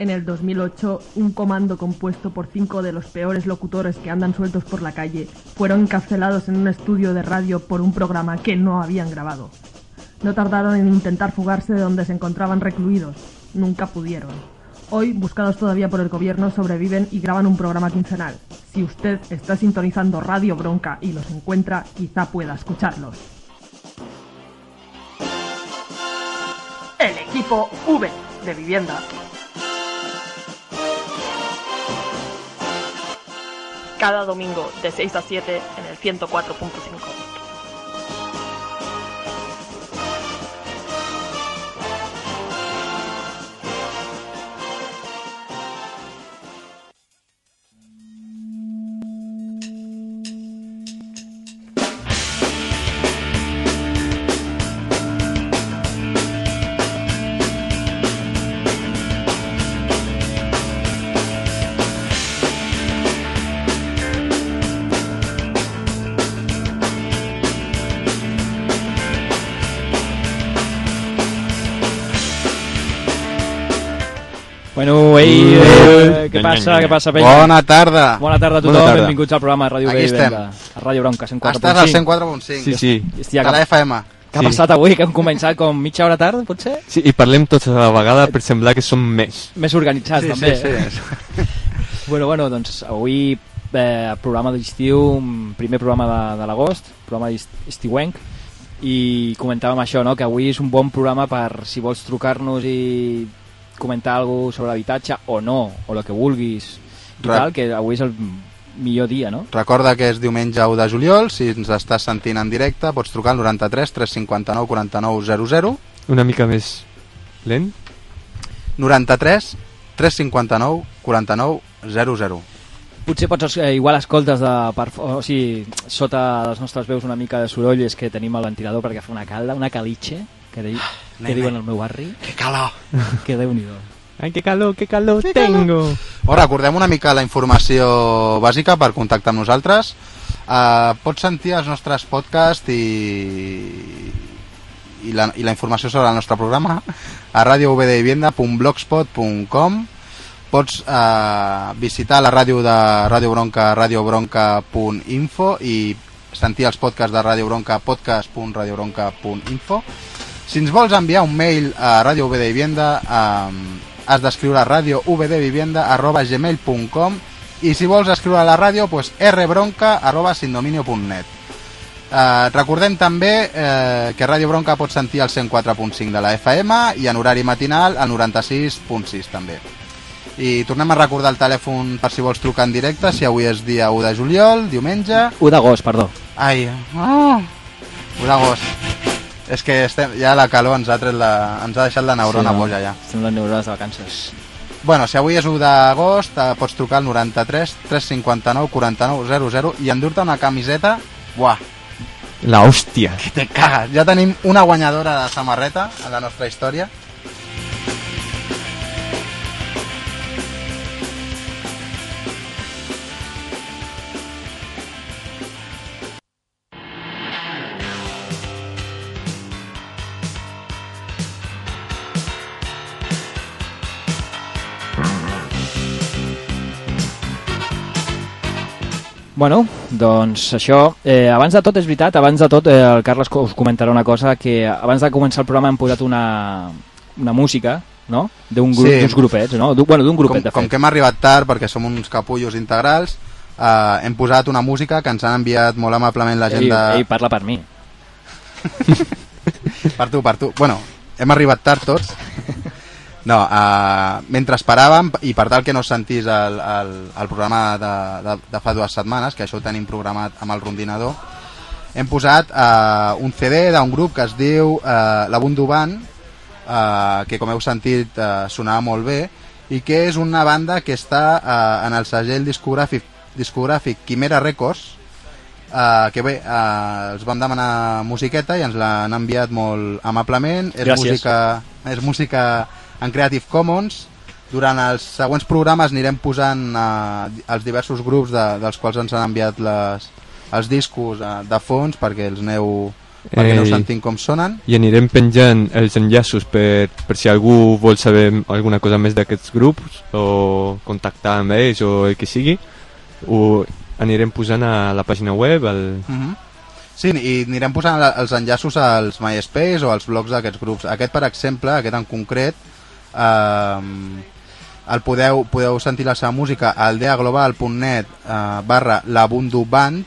En el 2008, un comando compuesto por cinco de los peores locutores que andan sueltos por la calle fueron encarcelados en un estudio de radio por un programa que no habían grabado. No tardaron en intentar fugarse de donde se encontraban recluidos. Nunca pudieron. Hoy, buscados todavía por el gobierno, sobreviven y graban un programa quincenal. Si usted está sintonizando Radio Bronca y los encuentra, quizá pueda escucharlos. El equipo V de vivienda. Cada domingo de 6 a 7 en el 104.5. què passa, què passa, penya? Bona tarda. Bona tarda a tothom, tarda. benvinguts al programa de Ràdio Aquí estem. A Ràdio Bronca, 104.5. Estàs al 104.5. Sí, sí. Hòstia, De la FM. què ha Sí. passat avui? Que hem començat com mitja hora tard, potser? sí. I parlem tots a la vegada per semblar que som més. Més organitzats, Sí, també. sí, eh? Bueno, bueno, doncs avui eh, programa d'estiu, un primer programa de, de l'agost, programa estiuenc, i comentàvem això, no? que avui és un bon programa per si vols trucar-nos i comentar alguna cosa sobre l'habitatge o no, o el que vulguis, i Ra- tal, que avui és el millor dia, no? Recorda que és diumenge 1 de juliol, si ens estàs sentint en directe pots trucar al 93 359 49 00 Una mica més lent. 93 359 49 00 Potser pots, eh, igual escoltes de, per, o sigui, sota les nostres veus una mica de soroll és que tenim el ventilador perquè fa una calda, una calitxe, que, di, que diuen al meu barri, Que calor! que déu nhi Ai, que calor, que calor tengo. Oh, recordem una mica la informació bàsica per contactar amb nosaltres. Uh, pots sentir els nostres podcasts i, i, la, i la informació sobre el nostre programa a radiovdevivienda.blogspot.com Pots uh, visitar la ràdio de Radio Bronca, radiobronca.info i sentir els podcasts de Radio Bronca, podcast.radiobronca.info si ens vols enviar un mail a Radio V de Vivienda, um, has d'escriure a radiouvdevivienda.gmail.com i si vols escriure a la ràdio, pues, rbronca.sindominio.net uh, Recordem també eh, que Radio Bronca pot sentir el 104.5 de la FM i en horari matinal el 96.6 també. I tornem a recordar el telèfon per si vols trucar en directe, si avui és dia 1 de juliol, diumenge, 1 d'agost, perdó. Ai, oh, 1 d'agost. És que estem, ja la calor ens ha, tret la, ens ha deixat la neurona Sí, no? boja ja. Estem les neurones de vacances. Bueno, si avui és 1 d'agost, eh, pots trucar al 93 359 49 00 i endur-te una camiseta, buah, La hòstia. que te cagues. Ja tenim una guanyadora de samarreta en la nostra història. Bueno, doncs això, eh, abans de tot, és veritat, abans de tot eh, el Carles us comentarà una cosa, que abans de començar el programa hem posat una, una música, no?, d'un grup, Sí. grupets, no? D'un- Bueno, d'un Com, grupet, de com fet. que hem arribat tard perquè som uns capullos integrals, eh, hem posat una música que ens han enviat molt amablement la gent Ei, de... ei, parla per mi. Per tu, per tu. Bueno, hem arribat tard tots. No, uh, mentre esperàvem, i per tal que no sentís el, el, el programa de, de, de fa dues setmanes, que això ho tenim programat amb el rondinador, hem posat uh, un CD d'un grup que es diu uh, La Bundu Band, uh, que com heu sentit uh, sonava molt bé, i que és una banda que està uh, en el segell discogràfic, discogràfic Quimera Records, Uh, que bé, uh, els vam demanar musiqueta i ens l'han enviat molt amablement. És Gràcies. música, és música en Creative Commons. Durant els següents programes anirem posant uh, els diversos grups de, dels quals ens han enviat les, els discos uh, de fons perquè els aneu perquè no Eh, sentim com sonen. I anirem penjant els enllaços per, per si algú vol saber alguna cosa més d'aquests grups o contactar amb ells o el que sigui ho anirem posant a la pàgina web al... Mhm. Sí, i anirem posant els enllaços als MySpace o als blogs d'aquests grups. Aquest, per exemple, aquest en concret, eh, el podeu, podeu sentir la seva música a aldeaglobal.net eh, barra labunduband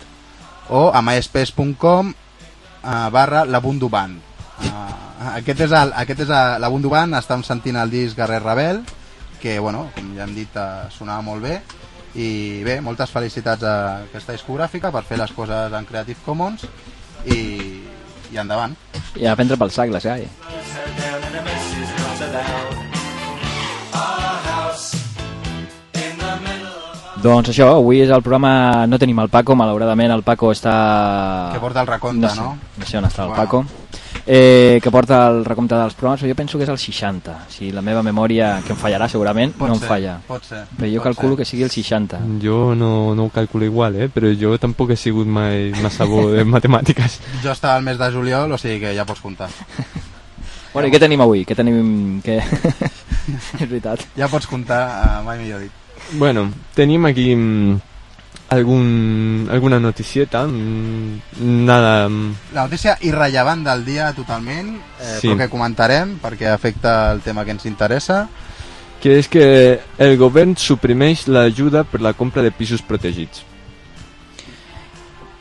o a myspace.com eh, barra labunduband. Eh, aquest és, el, aquest és el, labunduband, estem sentint el disc Guerrer Rebel, que, bueno, com ja hem dit, eh, sonava molt bé, i bé, moltes felicitats a aquesta discogràfica per fer les coses en Creative Commons i, i endavant. I a prendre pel sac, la Sky. Doncs això, avui és el programa... No tenim el Paco, malauradament el Paco està... Que porta el recompte, no? sé, no? No sé on està el Bueno. Paco. Eh, que porta el recompte dels programes, jo penso que és el 60. Si la meva memòria, que em fallarà segurament, Pot no em ser, falla. Pot ser. Però jo pot calculo ser. que sigui el 60. Jo no, no ho calculo igual, eh? però jo tampoc he sigut mai massa bo de matemàtiques. Jo estava al mes de juliol, o sigui que ja pots comptar. Bueno, i què tenim avui? Què tenim... Què... és veritat. Ja pots comptar, eh, mai millor dit. Bueno, tenim aquí mm, algun, alguna noticieta, mm, nada... mm, La notícia irrellevant del dia totalment, eh, Sí. però que comentarem perquè afecta el tema que ens interessa. que és que el govern suprimeix l'ajuda per la compra de pisos protegits.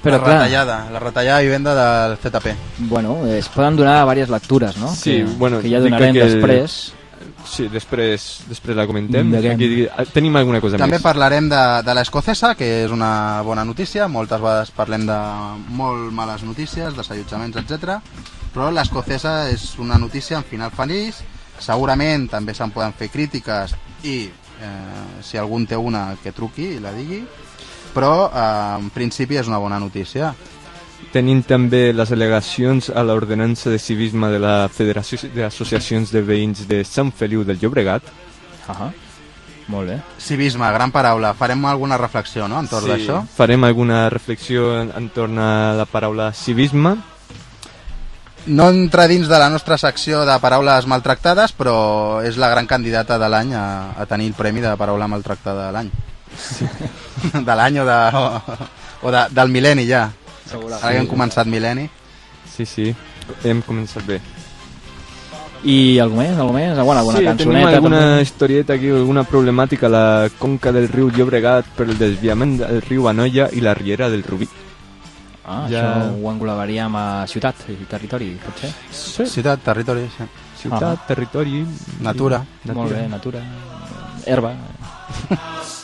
Però la clar, retallada, la retallada de vivenda del ZP. bueno, es poden donar diverses lectures, no? Sí, que, bueno, que ja donarem que el- després. Sí, després, després la comentem. Indaguem. Aquí, tenim alguna cosa També més. parlarem de, de l'escocesa, que és una bona notícia. Moltes vegades parlem de molt males notícies, desallotjaments, etc. Però l'escocesa és una notícia en final feliç. Segurament també se'n poden fer crítiques i eh, si algú en té una que truqui i la digui. Però eh, en principi és una bona notícia. Tenim també les al·legacions a l'ordenança de civisme de la Federació d'Associacions de Veïns de Sant Feliu del Llobregat. Ahà. Molt bé. Civisme, gran paraula. Farem alguna reflexió no, entorn d'això? Farem alguna reflexió en- entorn a la paraula civisme. No entra dins de la nostra secció de paraules maltractades, però és la gran candidata de l'any a, a tenir el premi de paraula maltractada de l'any. Sí. de l'any o, de, o, o de, del mil·lenni ja. Segurament. Ara que hem començat mil·lenni. Sí, sí, hem començat bé. I algú més? Algú més? Alguna, alguna sí, cançoneta? tenim alguna també? historieta aquí, alguna problemàtica a la conca del riu Llobregat per el desviament del riu Anoia i la riera del Rubí. Ah, Ja- això ho englobaríem a ciutat i territori, potser? Sí. Ciutat, territori, sí. Ciutat, Ah. territori... Natura. i- Molt bé, natura. Herba.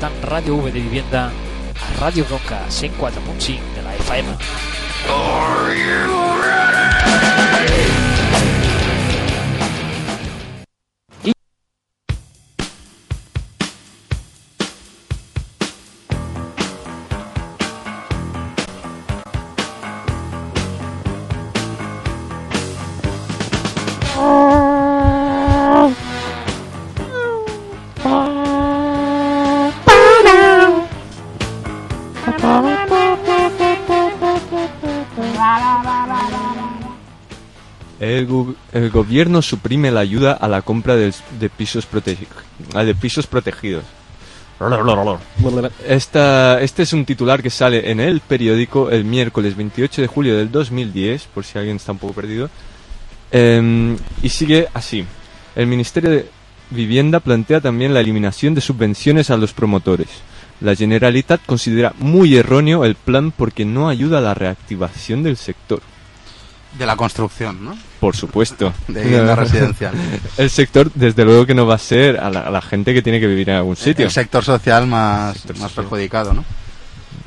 escoltant Ràdio V de Vivienda a Ràdio Ronca 104.5 de la FM. El, gu- el gobierno suprime la ayuda a la compra ah, de pisos protegidos. Esta, este es un titular que sale en el periódico el miércoles 28 de julio del 2010, por si alguien está un poco perdido. Em, y sigue así. El Ministerio de Vivienda plantea también la eliminación de subvenciones a los promotores. La Generalitat considera muy erróneo el plan porque no ayuda a la reactivación del sector. De la construcción, ¿no? Por supuesto. De vivienda residencial. El sector, desde luego que no va a ser a la, a la gente que tiene que vivir en algún sitio. El sector social más, Sector más social. perjudicado, ¿no?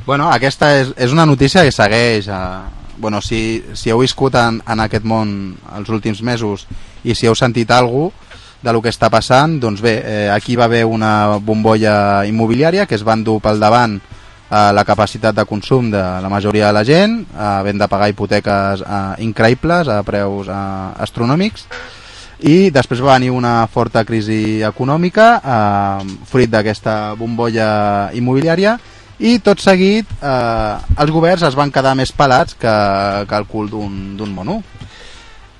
Bueno, aquesta és, és una notícia que segueix... Eh, bueno, si, si heu viscut en, en aquest món els últims mesos i si heu sentit alguna de lo que està passant, doncs bé, eh, aquí va haver una bombolla immobiliària que es van dur pel davant eh, la capacitat de consum de la majoria de la gent, eh, havent de pagar hipoteques eh, increïbles a preus eh, astronòmics, i després va venir una forta crisi econòmica eh, fruit d'aquesta bombolla immobiliària i tot seguit eh, els governs es van quedar més pelats que, que el cul d'un mono.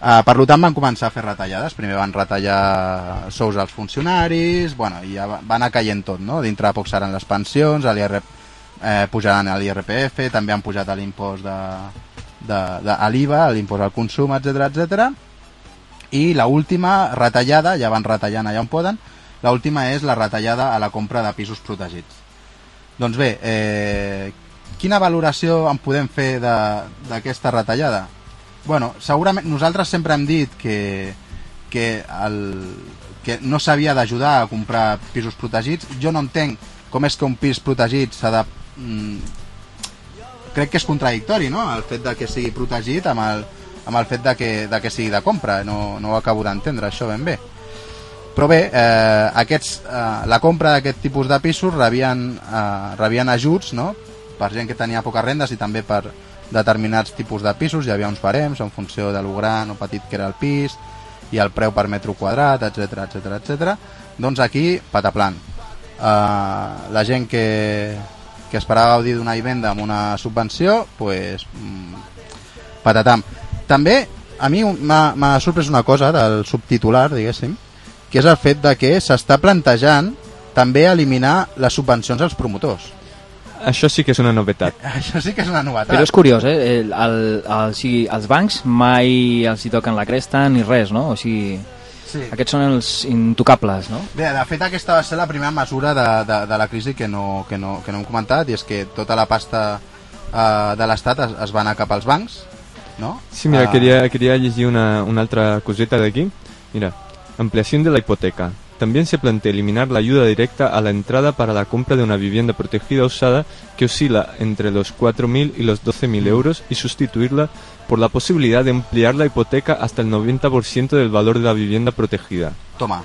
Eh, per tant van començar a fer retallades, primer van retallar sous als funcionaris, bueno, i ja va, anar caient tot, no? dintre de poc seran les pensions, eh, pujaran l'IRPF, també han pujat l'impost de, de, de, a l'IVA, l'impost al consum, etc etc. I la última retallada, ja van retallant allà on poden, la última és la retallada a la compra de pisos protegits. Doncs bé, eh, quina valoració en podem fer d'aquesta retallada? Bueno, segurament nosaltres sempre hem dit que, que, el, que no s'havia d'ajudar a comprar pisos protegits. Jo no entenc com és que un pis protegit s'ha de... Mm, crec que és contradictori, no?, el fet de que sigui protegit amb el, amb el fet de que, de que sigui de compra. No, no ho acabo d'entendre, això ben bé. Però bé, eh, aquests, eh, la compra d'aquest tipus de pisos rebien, eh, rebien ajuts no? per gent que tenia poques rendes i també per determinats tipus de pisos. Hi havia uns barems en funció de lo gran o petit que era el pis i el preu per metre quadrat, etc etc etc. Doncs aquí, pataplan. Eh, la gent que, que esperava gaudir d'una vivenda amb una subvenció, pues, mm, patatam. També a mi m'ha sorprès una cosa del subtitular, diguéssim, que és el fet de que s'està plantejant també eliminar les subvencions als promotors. Això sí que és una novetat. Això sí que és una novetat. Però és curiós, eh? El, el, el, o sigui, els bancs mai els hi toquen la cresta ni res, no? O sigui, sí. aquests són els intocables, no? Bé, de fet aquesta va ser la primera mesura de, de, de la crisi que no, que, no, que no hem comentat i és que tota la pasta uh, de l'Estat es, es va anar cap als bancs, no? Sí, mira, uh... quería, quería llegir una, una altra coseta d'aquí. Mira, Ampliación de la hipoteca. También se plantea eliminar la ayuda directa a la entrada para la compra de una vivienda protegida usada que oscila entre los 4.000 y los 12.000 euros y sustituirla por la posibilidad de ampliar la hipoteca hasta el 90% del valor de la vivienda protegida. Toma.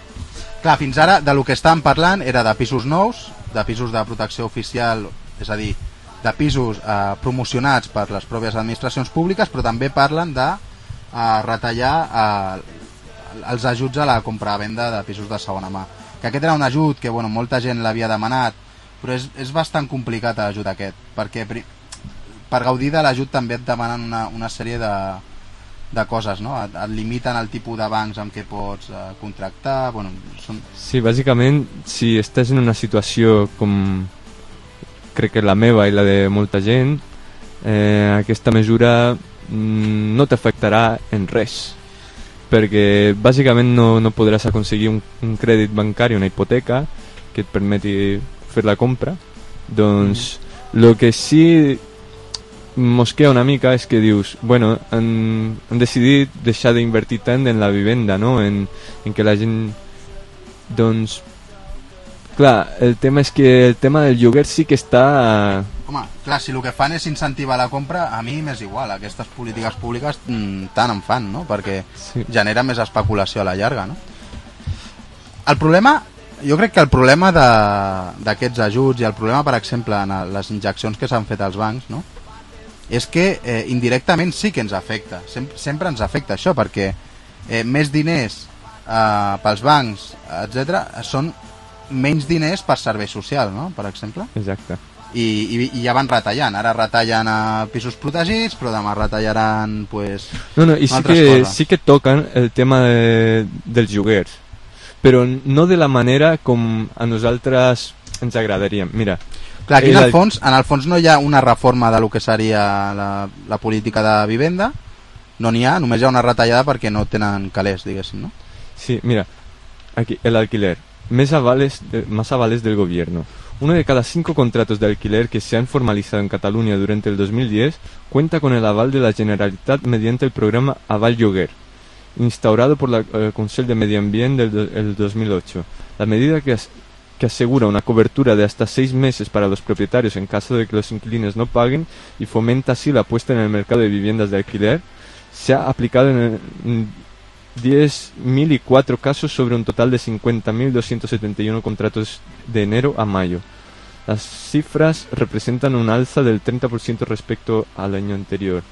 Clar, fins ara de lo que estàvem parlant era de pisos nous, de pisos de protecció oficial, és a dir, de pisos eh, promocionats per les pròpies administracions públiques, però també parlen de eh, retallar eh, els ajuts a la compra-venda de pisos de segona mà. Que aquest era un ajut que bueno, molta gent l'havia demanat, però és, és bastant complicat l'ajut aquest, perquè per gaudir de l'ajut també et demanen una, una sèrie de, de coses, no? Et, et limiten el tipus de bancs amb què pots eh, contractar... Bueno, són... Sí, bàsicament, si estàs en una situació com crec que la meva i la de molta gent, eh, aquesta mesura mm, no t'afectarà en res perquè bàsicament no, no podràs aconseguir un, un crèdit bancari, una hipoteca que et permeti fer la compra doncs el mm. que sí mosquea una mica és que dius bueno, han, han decidit deixar d'invertir tant en la vivenda no? en, en que la gent doncs clar, el tema és que el tema del lloguer sí que està Home, clar, si el que fan és incentivar la compra, a mi m'és igual. Aquestes polítiques públiques mm, tant en fan, no? Perquè sí. genera més especulació a la llarga, no? El problema, jo crec que el problema d'aquests ajuts i el problema, per exemple, en les injeccions que s'han fet als bancs, no? És que eh, indirectament sí que ens afecta. Sem sempre ens afecta això, perquè eh, més diners eh, pels bancs, etc són menys diners per servei social, no? per exemple. Exacte i, i, i ja van retallant ara retallen a pisos protegits però demà retallaran pues, no, no, i sí que, coses. sí que toquen el tema de, dels lloguers però no de la manera com a nosaltres ens agradaria mira Clar, aquí en el, fons, en el fons no hi ha una reforma de lo que seria la, la política de vivenda no n'hi ha, només hi ha una retallada perquè no tenen calés, diguéssim, no? Sí, mira, aquí, el alquiler, més avales, más avales del gobierno. Uno de cada cinco contratos de alquiler que se han formalizado en Cataluña durante el 2010 cuenta con el aval de la Generalitat mediante el programa Aval Lloguer, instaurado por el eh, Consejo de Medio Ambiente del 2008. La medida que, que asegura una cobertura de hasta seis meses para los propietarios en caso de que los inquilinos no paguen y fomenta así la puesta en el mercado de viviendas de alquiler, se ha aplicado en, en 10.004 casos sobre un total de 50.271 contratos de enero a mayo. Las cifras representan un alza del 30% respecto al año anterior.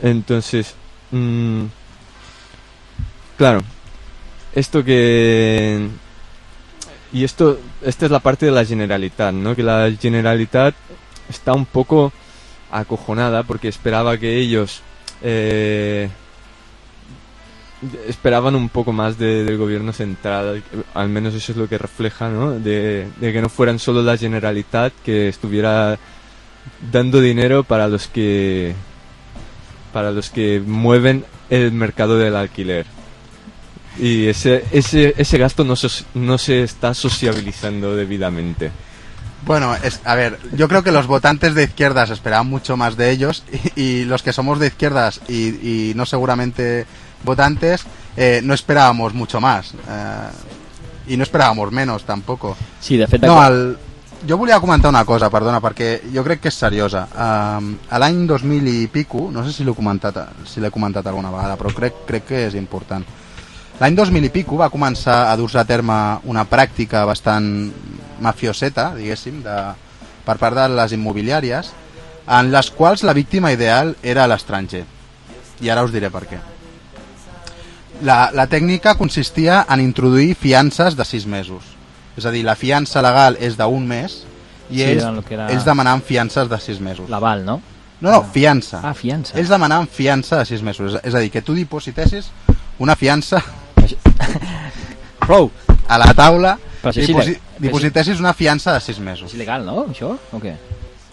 Entonces, mm, claro, esto que... Y esto, esta es la parte de la Generalitat, ¿no? Que la Generalitat está un poco acojonada porque esperaba que ellos eh, esperaban un poco más de- del gobierno central, al menos eso es lo que refleja, ¿no? De, de que no fueran solo la Generalitat que estuviera dando dinero para los que para los que mueven el mercado del alquiler. Y ese, ese, ese gasto no, sos- no se está sociabilizando debidamente. Bueno, es, a ver, yo creo que los votantes de izquierdas esperaban mucho más de ellos y, y los que somos de izquierdas y, y no seguramente votantes eh, no esperábamos mucho más eh, y no esperábamos menos tampoco. Sí, de fet... No, el, jo volia comentar una cosa, perdona, perquè jo crec que és seriosa. Um, a l'any 2000 i pico, no sé si l'he comentat, si l'he comentat alguna vegada, però crec, crec que és important. L'any 2000 i pico va començar a dur-se a terme una pràctica bastant mafioseta, diguéssim, de, per part de les immobiliàries, en les quals la víctima ideal era l'estranger. I ara us diré per què. La, la tècnica consistia en introduir fiances de 6 mesos. És a dir, la fiança legal és d'un mes i Sí, ells, que era- ells demanaven fiances de 6 mesos. L'aval, no? No, no, fiança. Ah, fiança. Ells demanaven fiança de 6 mesos. És, és a dir, que tu dipositessis una fiança Prou! a la taula Però és diposi, il·le- dipositessis una fiança de 6 mesos. És il·legal, no, això? O què?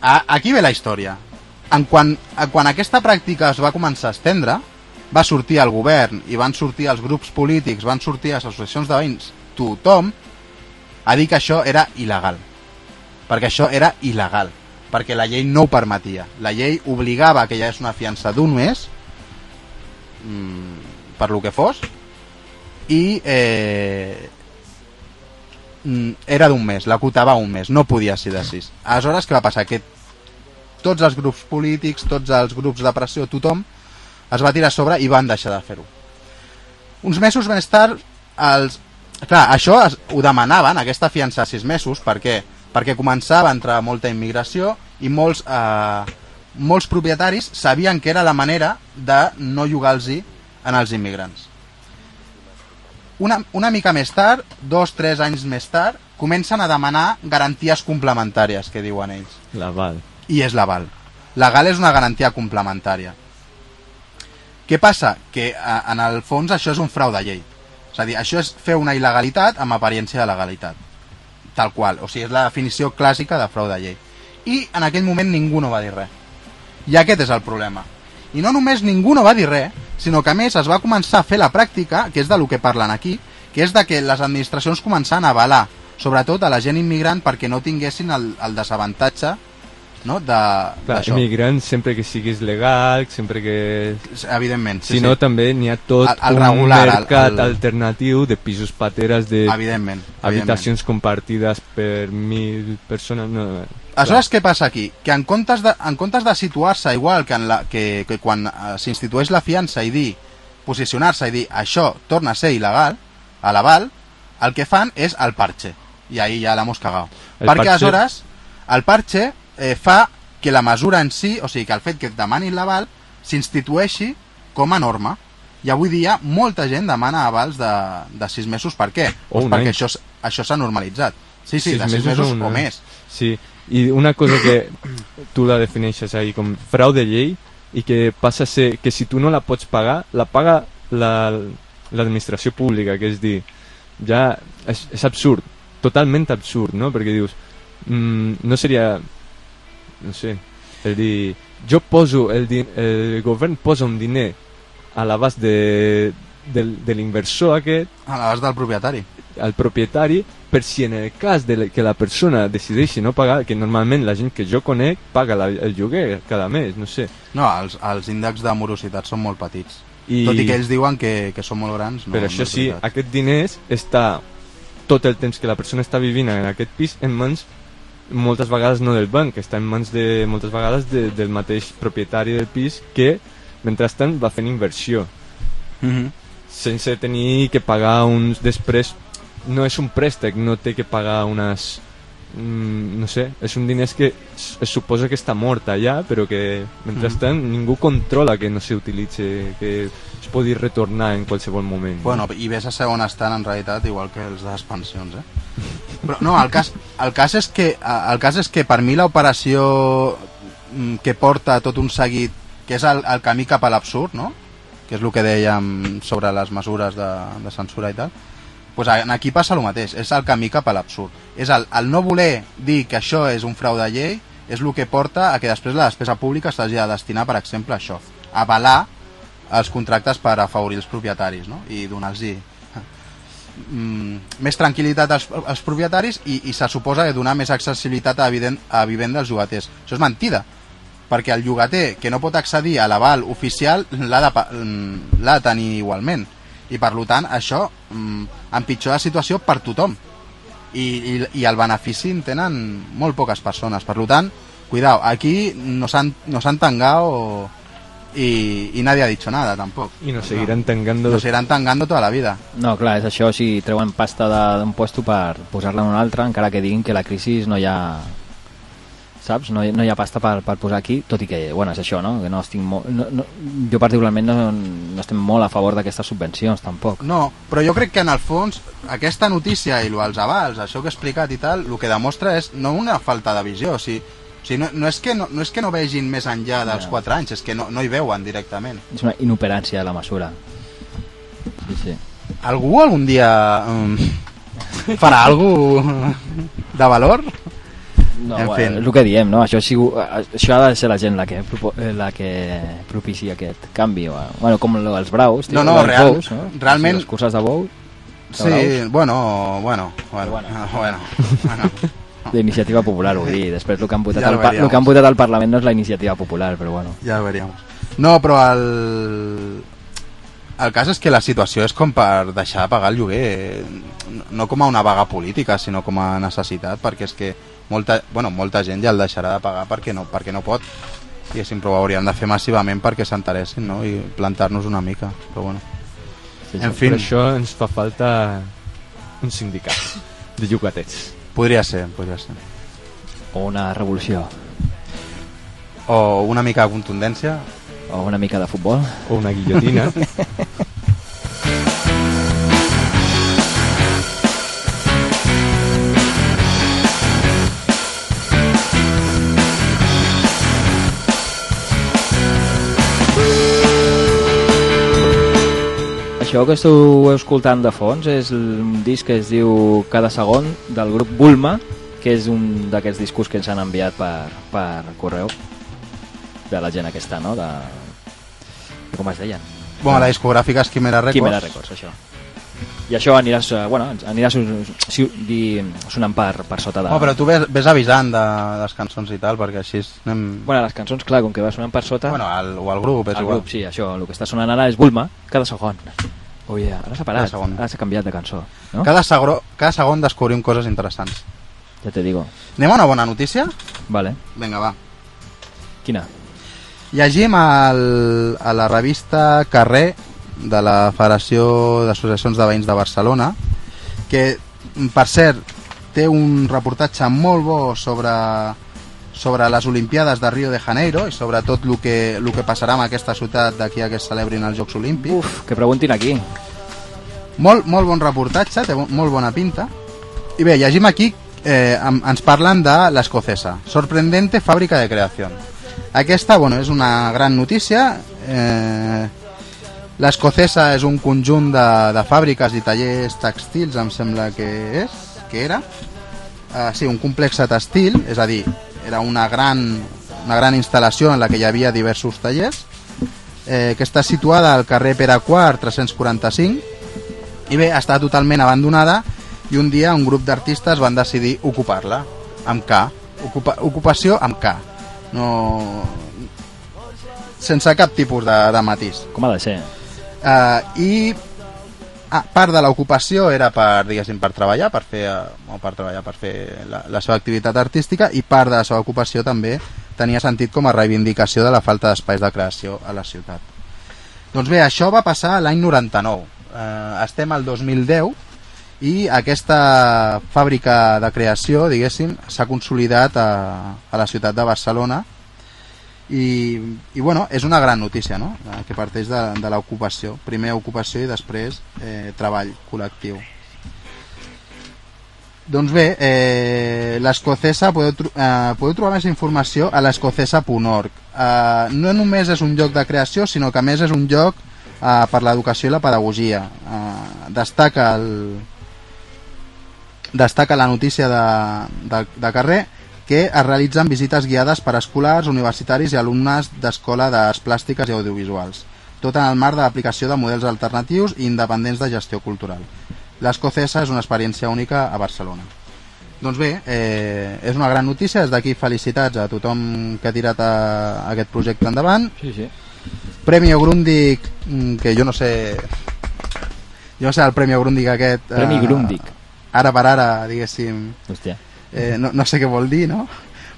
A, aquí ve la història. En quan, a, quan aquesta pràctica es va començar a estendre, va sortir el govern i van sortir els grups polítics, van sortir les associacions de veïns, tothom, a dir que això era il·legal. Perquè això era il·legal. Perquè la llei no ho permetia. La llei obligava que hi hagués una fiança d'un mes, mm, per lo que fos, i eh, mm, era d'un mes, l'acotava un mes, no podia ser de sis. Aleshores, què va passar? Que tots els grups polítics, tots els grups de pressió, tothom, es va tirar a sobre i van deixar de fer-ho. Uns mesos més tard, els... clar, això es, ho demanaven, aquesta fiança a sis mesos, per què? Perquè començava a entrar molta immigració i molts, eh, molts propietaris sabien que era la manera de no llogar-los en els immigrants. Una, una mica més tard, dos, tres anys més tard, comencen a demanar garanties complementàries, que diuen ells. L'aval. I és l'aval. L'aval és una garantia complementària. Què passa? Que a, en el fons això és un frau de llei. És a dir, això és fer una il·legalitat amb apariència de legalitat. Tal qual. O sigui, és la definició clàssica de frau de llei. I en aquell moment ningú no va dir res. I aquest és el problema. I no només ningú no va dir res, sinó que a més es va començar a fer la pràctica, que és de lo que parlen aquí, que és de que les administracions començaven a avalar, sobretot a la gent immigrant, perquè no tinguessin el, el desavantatge no? de- Clar, immigrant sempre que siguis legal, sempre que... Evidentment, sí, si no, sí. també n'hi ha tot El- el un regular, el- mercat el- alternatiu de pisos pateres, de Evidentment, habitacions compartides per mil persones. No, Aleshores, què passa aquí? Que en comptes de, en comptes de situar-se igual que, en la, que, que quan eh, s'institueix la fiança i dir, posicionar-se i dir això torna a ser il·legal, a l'aval, el que fan és el parche. I ahí ja l'hemos cagado. El Perquè parche- aleshores el parche eh, fa que la mesura en si, o sigui, que el fet que et demanin l'aval, s'institueixi com a norma. I avui dia molta gent demana avals de, de sis mesos. Per què? O Doncs un perquè any. això, això s'ha normalitzat. Sí, sí, Sis de sis mesos mesos o un o més. Sí, i una cosa que tu la defineixes ahí com frau de llei i que passa a ser que si tu no la pots pagar, la paga la- l'administració pública, que és dir, ja és, és absurd, totalment absurd, no? Perquè dius, mm, no seria, no sé, el dir, jo poso, el, di el govern posa un diner a l'abast de, del, de l'inversor aquest A l'abast del propietari. al propietari per si en el cas de que la persona decideixi no pagar, que normalment la gent que jo conec paga la, el lloguer cada mes, no sé. No, els, els índexs de morositat són molt petits. I, Tot i que ells diuen que, que són molt grans. No, però això sí, aquest diners està tot el temps que la persona està vivint en aquest pis en mans moltes vegades no del banc, està en mans de moltes vegades de, del mateix propietari del pis que mentrestant va fent inversió Mm -hmm. sense tenir que pagar uns després no és un préstec, no té que pagar unes mm, no sé, és un diners que es, suposa que està mort allà però que mentrestant mm. ningú controla que no s'utilitzi, que es pugui retornar en qualsevol moment Bueno, i ves a segon estant en realitat igual que els de les pensions, eh? Però no, el cas, el cas és que el cas és que per mi l'operació mm, que porta tot un seguit que és el, el camí cap a l'absurd, no? que és el que dèiem sobre les mesures de, de censura i tal, pues aquí passa el mateix, és el camí cap a l'absurd. És el, el no voler dir que això és un frau de llei és el que porta a que després la despesa pública s'hagi de destinar, per exemple, a això, a avalar els contractes per afavorir els propietaris no? i donar-los mm, més tranquil·litat als, als propietaris i, i se suposa que donar més accessibilitat a, evident, a vivenda als llogaters. Això és mentida, perquè el llogater que no pot accedir a l'aval oficial l'ha de, mm, de tenir igualment i per tant això mm, empitjora la situació per tothom. I, i, i el benefici en tenen molt poques persones. Per tant, cuidao, aquí no s'han no tangado y, y nadie ha dicho nada tampoc. I nos seguirán tangando nos irán tangando toda la vida. No, clar, és això, si treuen pasta d'un puesto per posar-la en un altre, encara que diguin que la crisi no hi ha saps? No no hi ha pasta per, per posar aquí, tot i que, bueno, és això, no? Que no estic molt, no, no, jo particularment no, no estem molt a favor d'aquestes subvencions, tampoc. No, però jo crec que en el fons aquesta notícia i lo- els avals, això que he explicat i tal, el que demostra és no una falta de visió, o sigui, o sigui no, no, és que no, no és que no vegin més enllà dels Ja. 4 anys, és que no, no hi veuen directament. És una inoperància de la mesura. Sí, sí. Algú algun dia um, farà alguna de valor? No, En bueno, fi. és el que diem, no? Això, sigut, això ha de ser la gent la que, eh, la que propicia aquest canvi. o- Bueno, com lo dels braus, tio, No, no, real- bous, no? realment- Les curses de bou, Sí, bueno, bueno, bueno, Bueno. bueno, bueno. d'iniciativa popular, vull dir. Després el que, han votat Ja veríamos. el que han votat al Parlament no és la iniciativa popular, però bueno. Ja ho veríem. No, però el... El cas és que la situació és com per deixar de pagar el lloguer, no com a una vaga política, sinó com a necessitat, perquè és que molta, bueno, molta gent ja el deixarà de pagar perquè no, perquè no pot. I però ho hauríem de fer massivament perquè s'interessin no? i plantar-nos una mica. Però bueno. Sí, En fi, Per això ens fa falta un sindicat de llogaters. podria ser, podria ser. O una revolució, O una mica de contundència. o una mica de futbol. O una guillotina. Això que esteu escoltant de fons és un disc que es diu Cada segon del grup Bulma, que és un d'aquests discos que ens han enviat per, per correu de la gent aquesta, no? De... Com es deien? Bueno, la discogràfica és Quimera Records. Quimera Records, això. I això aniràs, eh, bueno, aniràs si, di, sonant per, per sota de... No, però tu ves, ves avisant de, de les cançons i tal, perquè així anem... Bueno, les cançons, clar, com que va sonant per sota... Bueno, el, o el grup, és el igual. grup, sí, això, el que està sonant ara és Bulma, cada segon. Oh yeah, ara s'ha parat, Cada segon. ara s'ha canviat de cançó, no? Cada, segro, cada segon descobrim coses interessants. Ja te digo. Anem a una bona notícia? Vale. Vinga, va. Quina? Llegim el, a la revista Carrer de la Federació d'Associacions de Veïns de Barcelona que, per cert, té un reportatge molt bo sobre, sobre les Olimpiades de Rio de Janeiro i sobre tot el que, el que passarà amb aquesta ciutat d'aquí a que es celebrin els Jocs Olímpics. Uf, que preguntin aquí. Molt, molt bon reportatge, té molt bona pinta. I bé, llegim aquí, eh, ens parlen de l'Escocesa. Sorprendente fàbrica de creació. Aquesta, bueno, és una gran notícia. Eh, L'Escocesa és un conjunt de, de fàbriques i tallers textils, em sembla que és, que era. Eh, sí, un complex textil, és a dir, era una gran, una gran instal·lació en la que hi havia diversos tallers, eh, que està situada al carrer Pere IV 345, i bé, està totalment abandonada i un dia un grup d'artistes van decidir ocupar-la amb K. Ocupa ocupació amb K. No... sense cap tipus de, de matís. Com ha de ser? uh, i ah, part de l'ocupació era per, diguéssim, per treballar, per fer, eh, o per treballar, per fer la, la seva activitat artística i part de la seva ocupació també tenia sentit com a reivindicació de la falta d'espais de creació a la ciutat. Doncs bé, això va passar l'any 99. Eh, estem al 2010 i aquesta fàbrica de creació, diguéssim, s'ha consolidat a, a la ciutat de Barcelona i, i bueno, és una gran notícia no? Eh, que parteix de, de l'ocupació. Primer ocupació i després eh, treball col·lectiu. Doncs bé, eh, l'escocesa podeu, eh, podeu trobar més informació a l'escocesa.org eh, no només és un lloc de creació sinó que més és un lloc eh, per l'educació i la pedagogia. Eh, destaca el destaca la notícia de, de, de carrer que es realitzen visites guiades per a escolars, universitaris i alumnes d'Escola d'Arts Plàstiques i Audiovisuals, tot en el marc de l'aplicació de models alternatius i independents de gestió cultural. L'Escocesa és una experiència única a Barcelona. Doncs bé, eh, és una gran notícia, des d'aquí felicitats a tothom que ha tirat a, a aquest projecte endavant. Sí, sí. Premi Grundig, mm, que jo no sé... Jo no sé el Premi Grundig aquest... Premi Grundig. Ara per ara, diguéssim, Hòstia. Eh, no, no sé què vol dir, no?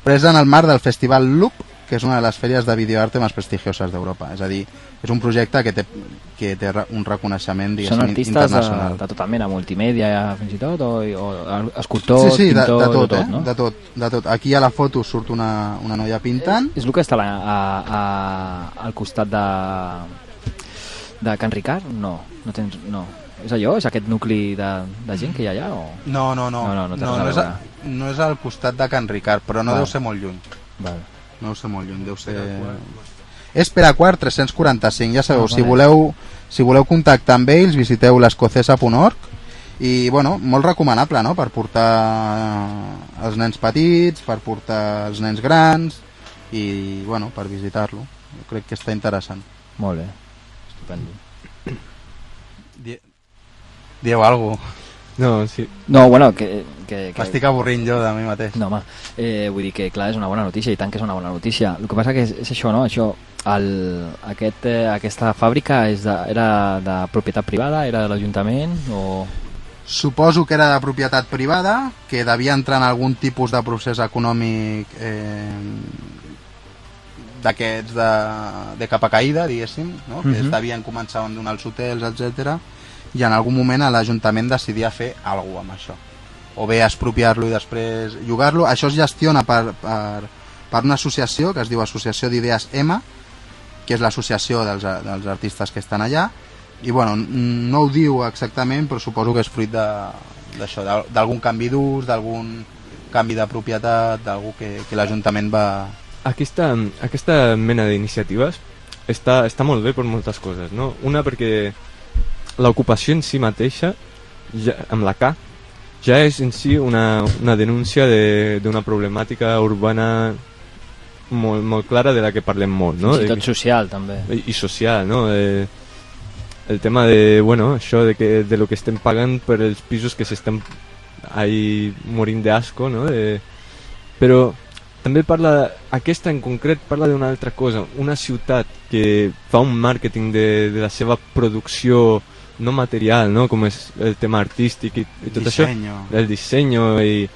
Però és en el marc del Festival Loop, que és una de les fèries de videoarte més prestigioses d'Europa. És a dir, és un projecte que té, que té un reconeixement Són artistes de, internacional. de tota mena, multimèdia fins i tot, o, o escultors, sí, sí, de, pintors, de tot, de eh? tot, no? De tot, de tot. Aquí a la foto surt una, una noia pintant. És el que està a, a, a, al costat de, de Can Ricard? No, no tens... No. És allò? És aquest nucli de, de gent que hi ha allà? O... No, no, no. No, no, no no, no, és, a, no és al costat de Can Ricard, però no Val. deu ser molt lluny. Vale. No deu ser molt lluny, deu ser... És per a quart 345, ja sabeu, Ah, si voleu si voleu contactar amb ells, visiteu l'escocesa.org i, bueno, molt recomanable, no?, per portar els nens petits, per portar els nens grans i, bueno, per visitar-lo. Jo crec que està interessant. Molt bé. Estupendo. Die... Dieu alguna cosa. No, sí. No, bueno, que... que, que... M'estic avorrint jo de mi mateix. No, home, eh, vull dir que clar, és una bona notícia i tant que és una bona notícia. El que passa que és, és això, no? Això, el, aquest, eh, aquesta fàbrica és de, era de propietat privada, era de l'Ajuntament o... Suposo que era de propietat privada, que devia entrar en algun tipus de procés econòmic eh, d'aquests de, de capa caïda, diguéssim, no? que Mhm. es devien començar a donar els hotels, etc. i en algun moment l'Ajuntament decidia fer alguna amb això. O bé expropiar-lo i després llogar-lo. Això es gestiona per, per, per una associació que es diu Associació d'Idees M, que és l'associació dels, dels artistes que estan allà, i bueno, no ho diu exactament, però suposo que és fruit d'això, d'al- d'algun canvi d'ús, d'algun canvi de propietat, d'algú que, que l'Ajuntament va... Aquesta, aquesta mena d'iniciatives està, està molt bé per moltes coses, no? Una perquè l'ocupació en si mateixa, ja, amb la K, ja és en si una, una denúncia de- d'una problemàtica urbana molt, molt clara de la que parlem molt, no? Fins i De tot social, també. i, i social, no? Eh, el tema de, bueno, això de, que, de lo que estem pagant per els pisos que s'estan ahí morint d'asco, no? De, però també parla, aquesta en concret parla d'una altra cosa, una ciutat que fa un màrqueting de, de la seva producció no material, no? com és el tema artístic i, i tot Dissenyo. això, el disseny i,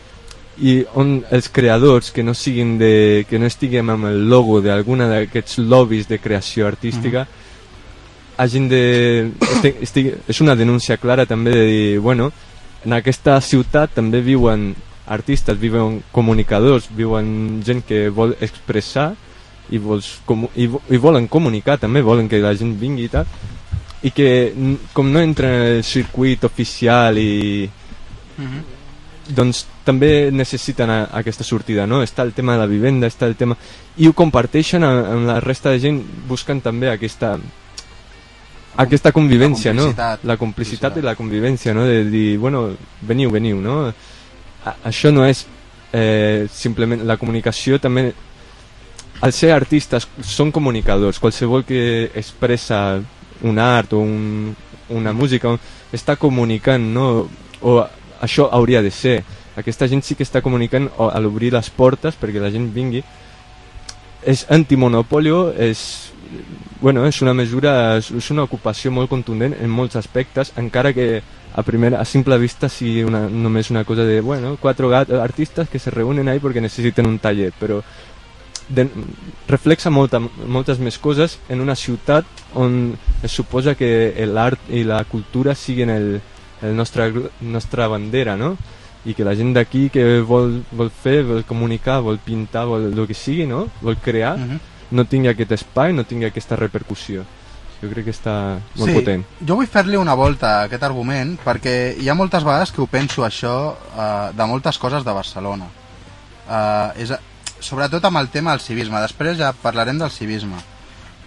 i on els creadors que no siguin de, que no estiguem amb el logo d'alguna d'aquests lobbies de creació artística hagin de este, estig, és una denúncia clara també de dir, bueno, en aquesta ciutat també viuen artistes, viuen comunicadors, viuen gent que vol expressar i, vols, com, i, i volen comunicar també, volen que la gent vingui i tal i que com no entra en el circuit oficial i Mhm. doncs també necessiten a, aquesta sortida, no? Està el tema de la vivenda, està el tema... I ho comparteixen amb, amb la resta de gent buscant també aquesta aquesta convivència, no? complicitat. La Complicitat. i la convivència, no? De dir, bueno, veniu, veniu, no? A, això no és eh, simplement... La comunicació també... Al ser artistes són comunicadors. Qualsevol que expressa un art o un, una música està comunicant, no? O això hauria de ser. Aquesta gent sí que està comunicant a l'obrir les portes perquè la gent vingui. És antimonopolio, és bueno, és una mesura, és una ocupació molt contundent en molts aspectes, encara que a, primera, a simple vista sigui una, només una cosa de, bueno, quatre artistes que se reúnen ahí perquè necessiten un taller, però de, reflexa molta, moltes més coses en una ciutat on es suposa que l'art i la cultura siguin el, el nostre, nostra bandera, no? i que la gent d'aquí que vol, vol fer, vol comunicar, vol pintar, vol el que sigui, no? vol crear, Mhm. no tingui aquest espai, no tingui aquesta repercussió. Jo crec que està molt sí, potent. Jo vull fer-li una volta a aquest argument perquè hi ha moltes vegades que ho penso això eh, de moltes coses de Barcelona. Eh, és, sobretot amb el tema del civisme. Després ja parlarem del civisme.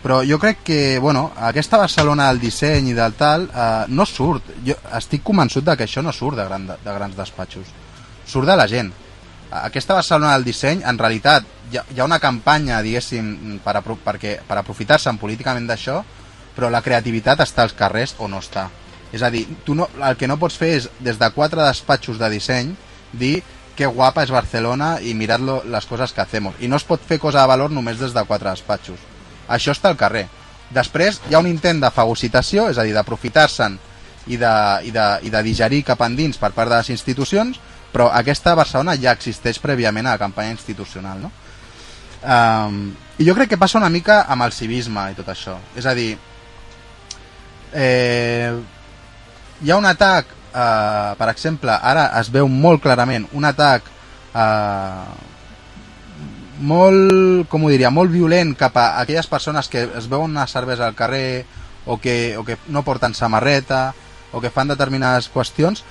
Però jo crec que, bueno, aquesta Barcelona del disseny i del tal eh, no surt. Jo estic convençut de que això no surt de, gran, de grans despatxos. Surt de la gent. Aquesta Barcelona del disseny, en realitat, hi ha, hi ha una campanya, diguéssim, per, apro perquè, per aprofitar-se'n políticament d'això, però la creativitat està als carrers o no està. És a dir, tu no, el que no pots fer és, des de quatre despatxos de disseny, dir que guapa és Barcelona i mirad lo, les coses que hacemos. I no es pot fer cosa de valor només des de quatre despatxos. Això està al carrer. Després hi ha un intent de fagocitació, és a dir, d'aprofitar-se'n i, de, i, de, i de digerir cap endins per part de les institucions, però aquesta Barcelona ja existeix prèviament a la campanya institucional, no? Um, I jo crec que passa una mica amb el civisme i tot això. És a dir, eh, hi ha un atac, eh, per exemple, ara es veu molt clarament un atac eh, molt, com ho diria, molt violent cap a aquelles persones que es veuen una cervesa al carrer o que, o que no porten samarreta o que fan determinades qüestions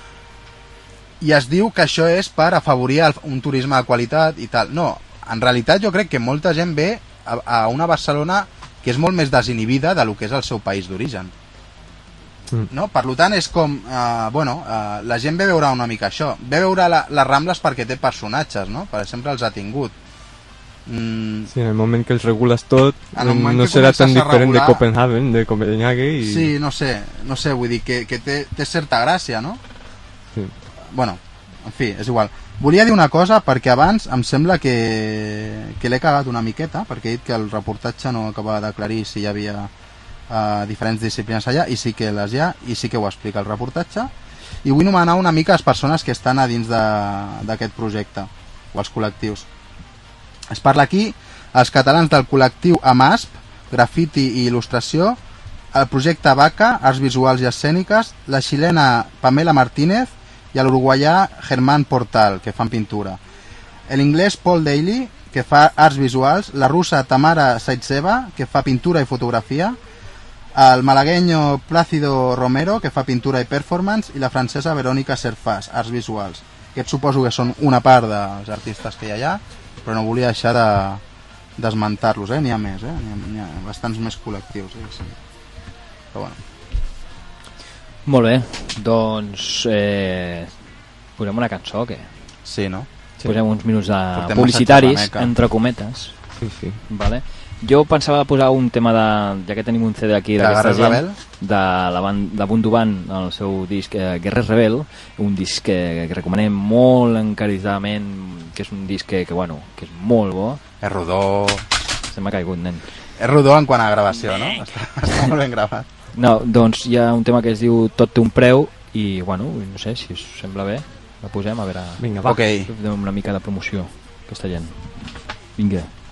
i es diu que això és per afavorir el, un turisme de qualitat i tal. No, en realitat jo crec que molta gent ve a, a una Barcelona que és molt més desinhibida de lo que és el seu país d'origen. Mm. No? Per tant, és com... Eh, bueno, eh, la gent ve veure una mica això. Ve veure la, les Rambles perquè té personatges, no? Per exemple, els ha tingut. Mm, Sí, en el moment que els regules tot, no serà tan diferent de regular- Copenhagen, de Copenhague i... Sí, no sé, no sé, vull dir que, que té, té certa gràcia, no? Sí. Bueno, en fi, és igual. Volia dir una cosa perquè abans em sembla que, que l'he cagat una miqueta, perquè he dit que el reportatge no acaba d'aclarir si hi havia uh, diferents disciplines allà, i sí que les hi ha, i sí que ho explica el reportatge. I vull nomenar una mica les persones que estan a dins d'aquest projecte, o els col·lectius. Es parla aquí els catalans del col·lectiu AMASP, Grafiti i Il·lustració, el projecte VACA, Arts Visuals i Escèniques, la xilena Pamela Martínez i l'uruguaià Germán Portal, que fan pintura. L'inglès Paul Daly, que fa arts visuals, la russa Tamara Saitseva, que fa pintura i fotografia, el malagueño Plácido Romero, que fa pintura i performance, i la francesa Verónica Serfàs, arts visuals. Aquests suposo que són una part dels artistes que hi ha allà, però no volia deixar de d'esmentar-los, eh? N'hi ha més, eh? N'hi ha, ha bastants més col·lectius, eh? Sí. Però bueno. Molt bé, doncs eh, posem una cançó o què? Sí, no? Sí. Posem uns minuts de Portem publicitaris, entre cometes. Sí, sí. Vale. Jo pensava posar un tema de... Ja que tenim un CD aquí De d'aquesta gent, Rebel? de la band, de Bundu Band, el seu disc eh, Guerrer Rebel, un disc que, que recomanem molt encaridament, que és un disc que, que, bueno, que és molt bo. És rodó... Se m'ha caigut, nen. És rodó en quant a gravació, no? Està, està molt ben gravat. No, doncs hi ha un tema que es diu Tot té un preu i, bueno, no sé, si us sembla bé, la posem, a veure... Vinga, va. Ok. Fem una mica de promoció, aquesta gent. Vinga. Yeah,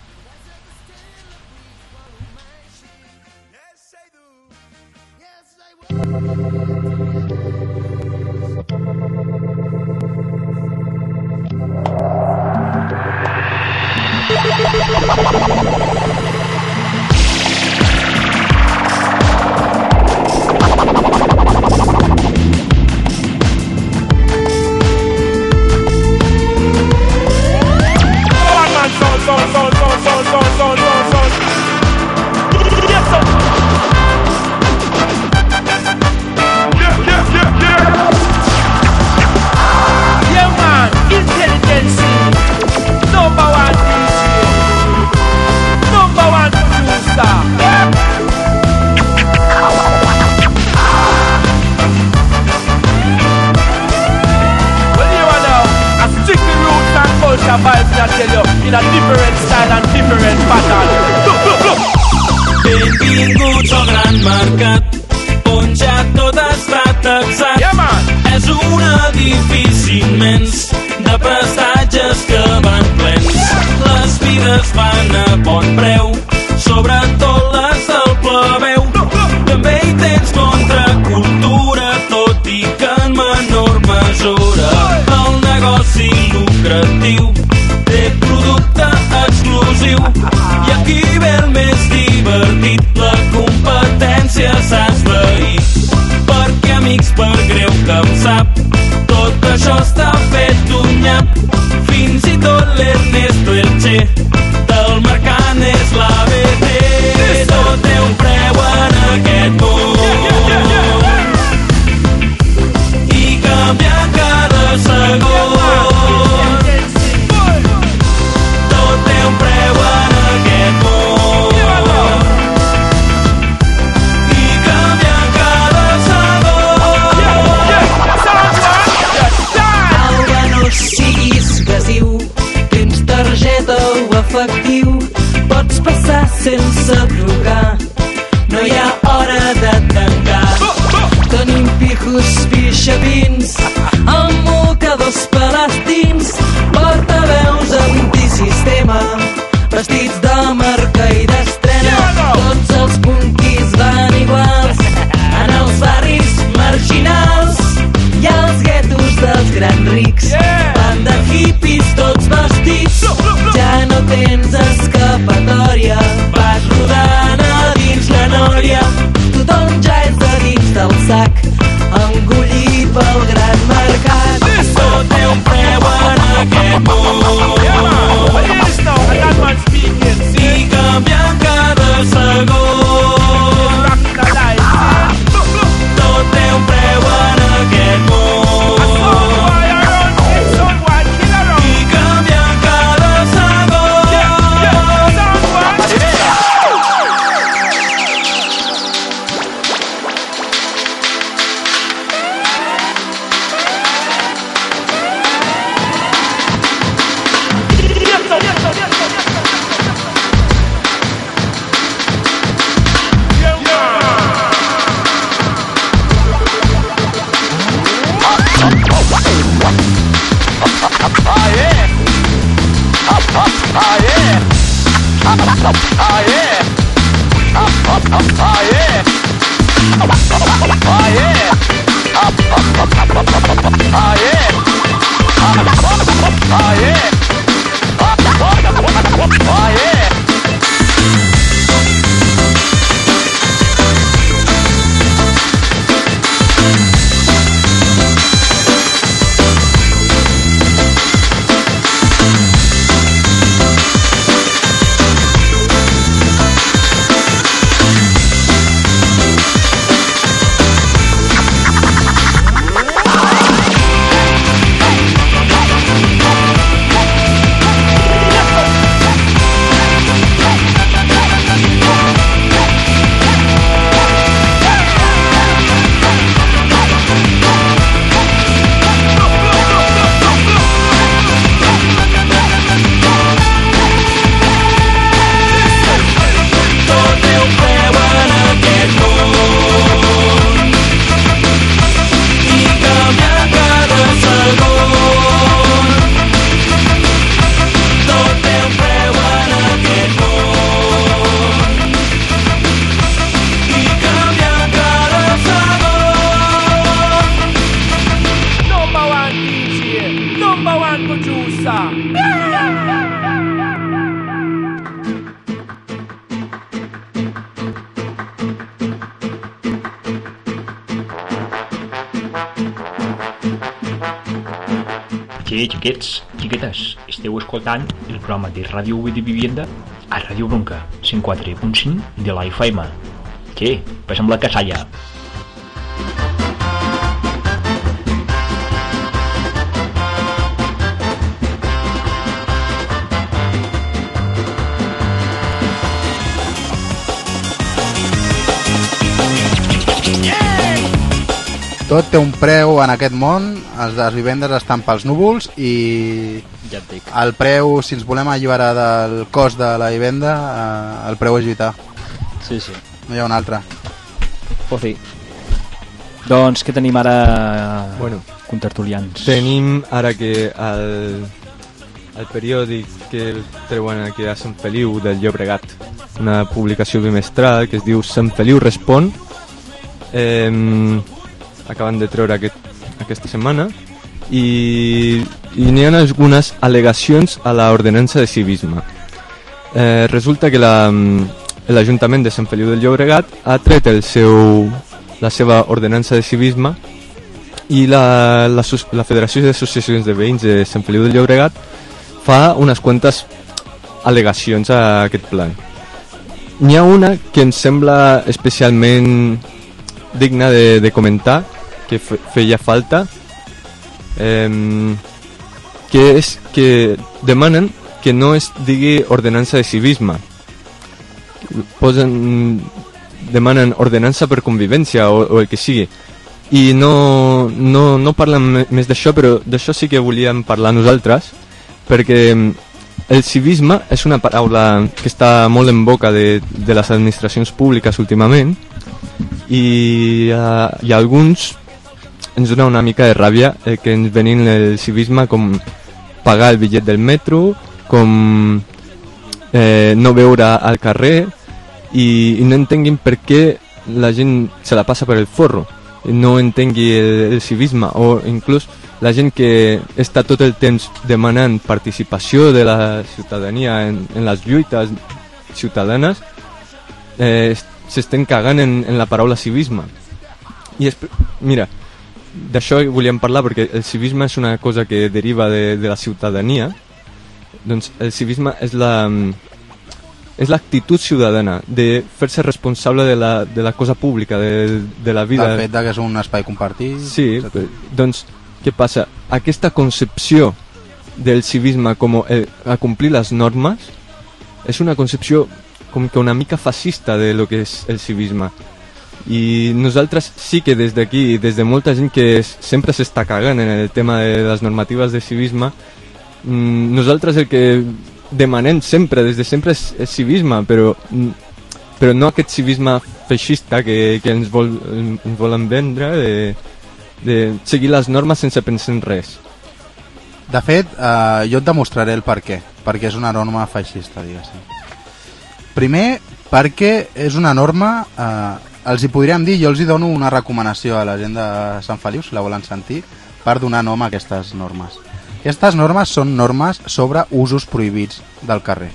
programa de Ràdio V de Vivienda a Radio Bronca, 104.5 de la FM. Què? Passa'm la casalla. Tot té un preu en aquest món, els de les vivendes estan pels núvols i ja et dic. El preu, si ens volem alliberar del cost de la vivenda, eh, el preu és lluitar. Sí, sí. No hi ha un altre. Pues sí. Doncs què tenim ara, eh, bueno, contertulians? Tenim ara que el, el periòdic que el treuen aquí a Sant Feliu del Llobregat, una publicació bimestral que es diu Sant Feliu respon, eh, acaben de treure aquest, aquesta setmana, i, i n'hi ha algunes al·legacions a l'ordenança de civisme. Eh, resulta que la, l'Ajuntament de Sant Feliu del Llobregat ha tret el seu, la seva ordenança de civisme i la, la, la Federació d'Associacions de Veïns de Sant Feliu del Llobregat fa unes quantes al·legacions a aquest plan. N'hi ha una que em sembla especialment digna de, de comentar, que fe, feia falta, eh, que és que demanen que no es digui ordenança de civisme. Posen, demanen ordenança per convivència o, o el que sigui i no, no, no parlen més d'això, però d'això sí que volíem parlar nosaltres, perquè el civisme és una paraula que està molt en boca de, de les administracions públiques últimament i uh, ha alguns ens dona una mica de ràbia eh, que ens venin el civisme com pagar el bitllet del metro, com eh, no veure al carrer i, i no entenguin per què la gent se la passa per el forro no entengui el, el civisme o inclús la gent que està tot el temps demanant participació de la ciutadania en, en les lluites ciutadanes eh, s'estan cagant en, en la paraula civisme. I és, mira d'això volíem parlar perquè el civisme és una cosa que deriva de, de la ciutadania doncs el civisme és la és l'actitud ciutadana de fer-se responsable de la, de la cosa pública, de, de la vida. El fet que és un espai compartit... Sí, etcètera. doncs què passa? Aquesta concepció del civisme com el, a complir les normes és una concepció com que una mica fascista de lo que és el civisme i nosaltres sí que des d'aquí, des de molta gent que sempre s'està cagant en el tema de les normatives de civisme mm, nosaltres el que demanem sempre, des de sempre és, és civisme, però, mm, però no aquest civisme feixista que, que ens, vol, ens volen vendre de, de seguir les normes sense pensar en res. De fet, eh, jo et demostraré el per què. Perquè és una norma feixista, diguéssim. Primer, perquè és una norma... Eh, els hi podríem dir, jo els hi dono una recomanació a la gent de Sant Feliu, si la volen sentir, per donar nom a aquestes normes. Aquestes normes són normes sobre usos prohibits del carrer.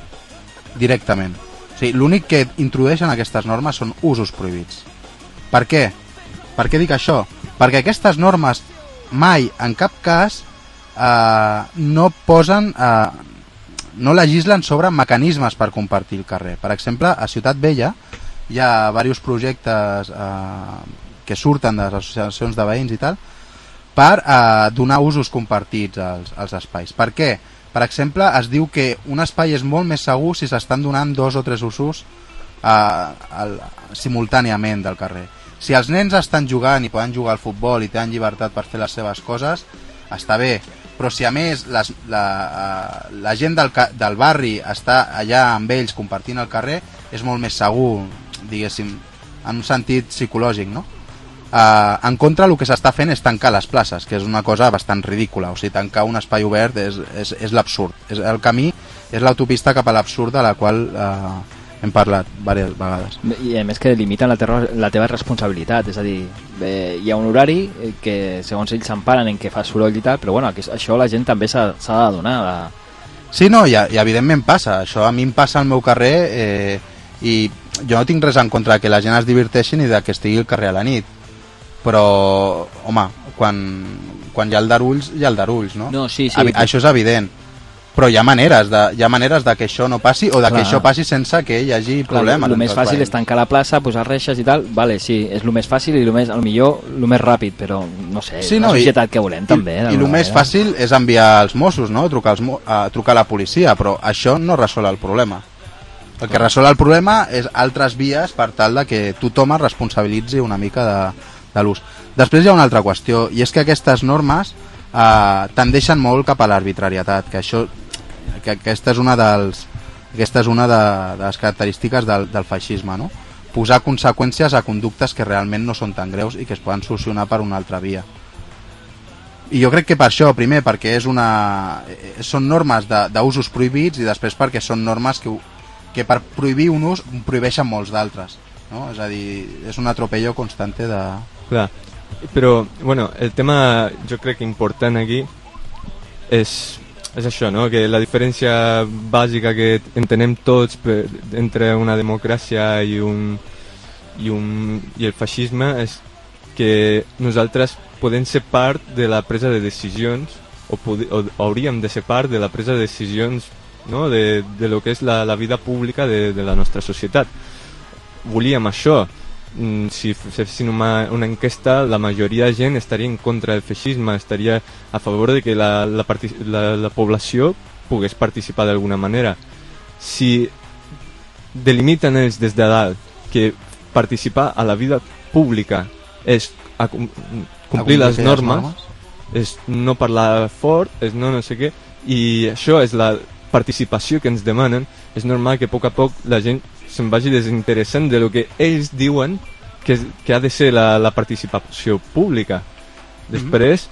Directament. O sigui, l'únic que introdueixen aquestes normes són usos prohibits. Per què? Per què dic això? Perquè aquestes normes mai, en cap cas, eh, no posen... Eh, no legislen sobre mecanismes per compartir el carrer. Per exemple, a Ciutat Vella hi ha diversos projectes eh, que surten de les associacions de veïns i tal per eh, donar usos compartits als, als espais. Per què? Per exemple, es diu que un espai és molt més segur si s'estan donant dos o tres usos eh, al, simultàniament del carrer. Si els nens estan jugant i poden jugar al futbol i tenen llibertat per fer les seves coses, està bé, però si a més les, la, eh, la gent del, del barri està allà amb ells compartint el carrer, és molt més segur, diguéssim, en un sentit psicològic, no? Uh, en contra el que s'està fent és tancar les places, que és una cosa bastant ridícula, o sigui, tancar un espai obert és, és, és l'absurd, és el camí és l'autopista cap a l'absurd de la qual uh, hem parlat diverses vegades. I a més que limiten la, terra, la teva responsabilitat, és a dir, eh, hi ha un horari eh, que segons ells s'emparen en què fa soroll i tal, però bueno, això la gent també s'ha s'ha de donar. La... Sí, no, i, i evidentment passa, això a mi em passa al meu carrer eh, i jo no tinc res en contra que la gent es diverteixin i de que estigui al carrer a la nit, però, home, quan, quan hi ha el d'Arulls, hi ha el d'Arulls, no? No, sí, sí. Això és evident. Però hi ha maneres de, hi ha maneres de que això no passi o de que Clar. això passi sense que hi hagi Clar, problemes. el més fàcil és tancar la plaça, posar reixes i tal, vale, sí, és el més fàcil i el més, el millor, el més ràpid, però no sé, Sí, la no, i- societat que volem també. I, i el més fàcil és enviar els Mossos, no? trucar, els, a, trucar a la policia, però això no resol el problema. El que resol el problema és altres vies per tal de que tothom es responsabilitzi una mica de, de l'ús. Després hi ha una altra qüestió, i és que aquestes normes eh, tendeixen molt cap a l'arbitrarietat, que això que aquesta és una dels aquesta és una de, de les característiques del, del feixisme, no? posar conseqüències a conductes que realment no són tan greus i que es poden solucionar per una altra via. I jo crec que per això, primer, perquè és una, eh, són normes d'usos prohibits i després perquè són normes que, que per prohibir un ús prohibeixen molts d'altres. No? És a dir, és un atropello constante de... Clar, però, bueno, el tema jo crec que important aquí és, és això, no? que la diferència bàsica que entenem tots per, entre una democràcia i, un, i, un, i el feixisme és que nosaltres podem ser part de la presa de decisions o, o hauríem de ser part de la presa de decisions no? de, de lo que és la, la vida pública de, de la nostra societat. Volíem això, Mm, si fessin una, una enquesta, la majoria de gent estaria en contra del feixisme, estaria a favor de que la, la, la, la població pogués participar d'alguna manera. Si delimiten ells des de dalt que participar a la vida pública és a, com- complir les aquelles normes, és no parlar fort, és no no sé què, i això és la participació que ens demanen, és normal que a poc a poc la gent se'n vagi desinteressant de lo que ells diuen que, que ha de ser la, la participació pública. Després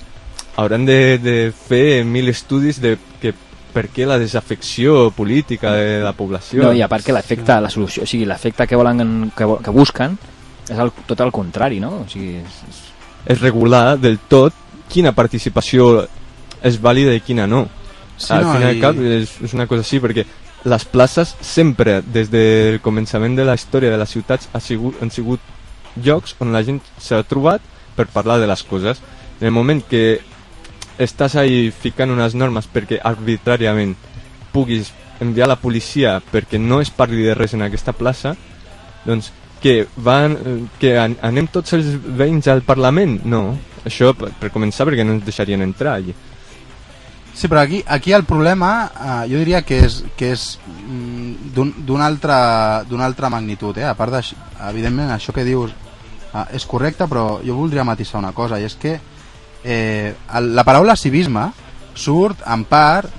hauran de, de fer mil estudis de que per què la desafecció política de la població. No, i a part que l'efecte, la solució, o sigui, l'efecte que volen que, que busquen és el, tot el contrari, no? O sigui, és, és, és regular del tot quina participació és vàlida i quina no. Sí, al no, final i... cap és, és una cosa així perquè les places sempre des del començament de la història de les ciutats ha sigut, han sigut llocs on la gent s'ha trobat per parlar de les coses en el moment que estàs ahí ficant unes normes perquè arbitràriament puguis enviar la policia perquè no es parli de res en aquesta plaça doncs que, van, que an anem tots els veïns al Parlament? No, això per, per començar perquè no ens deixarien entrar allí. Sí, però aquí, aquí el problema eh, jo diria que és, que és mm, d'un- d'una altra, altra magnitud. Eh? A part d'això, evidentment, això que dius eh, és correcte, però jo voldria matisar una cosa, i és que eh, la paraula civisme surt en part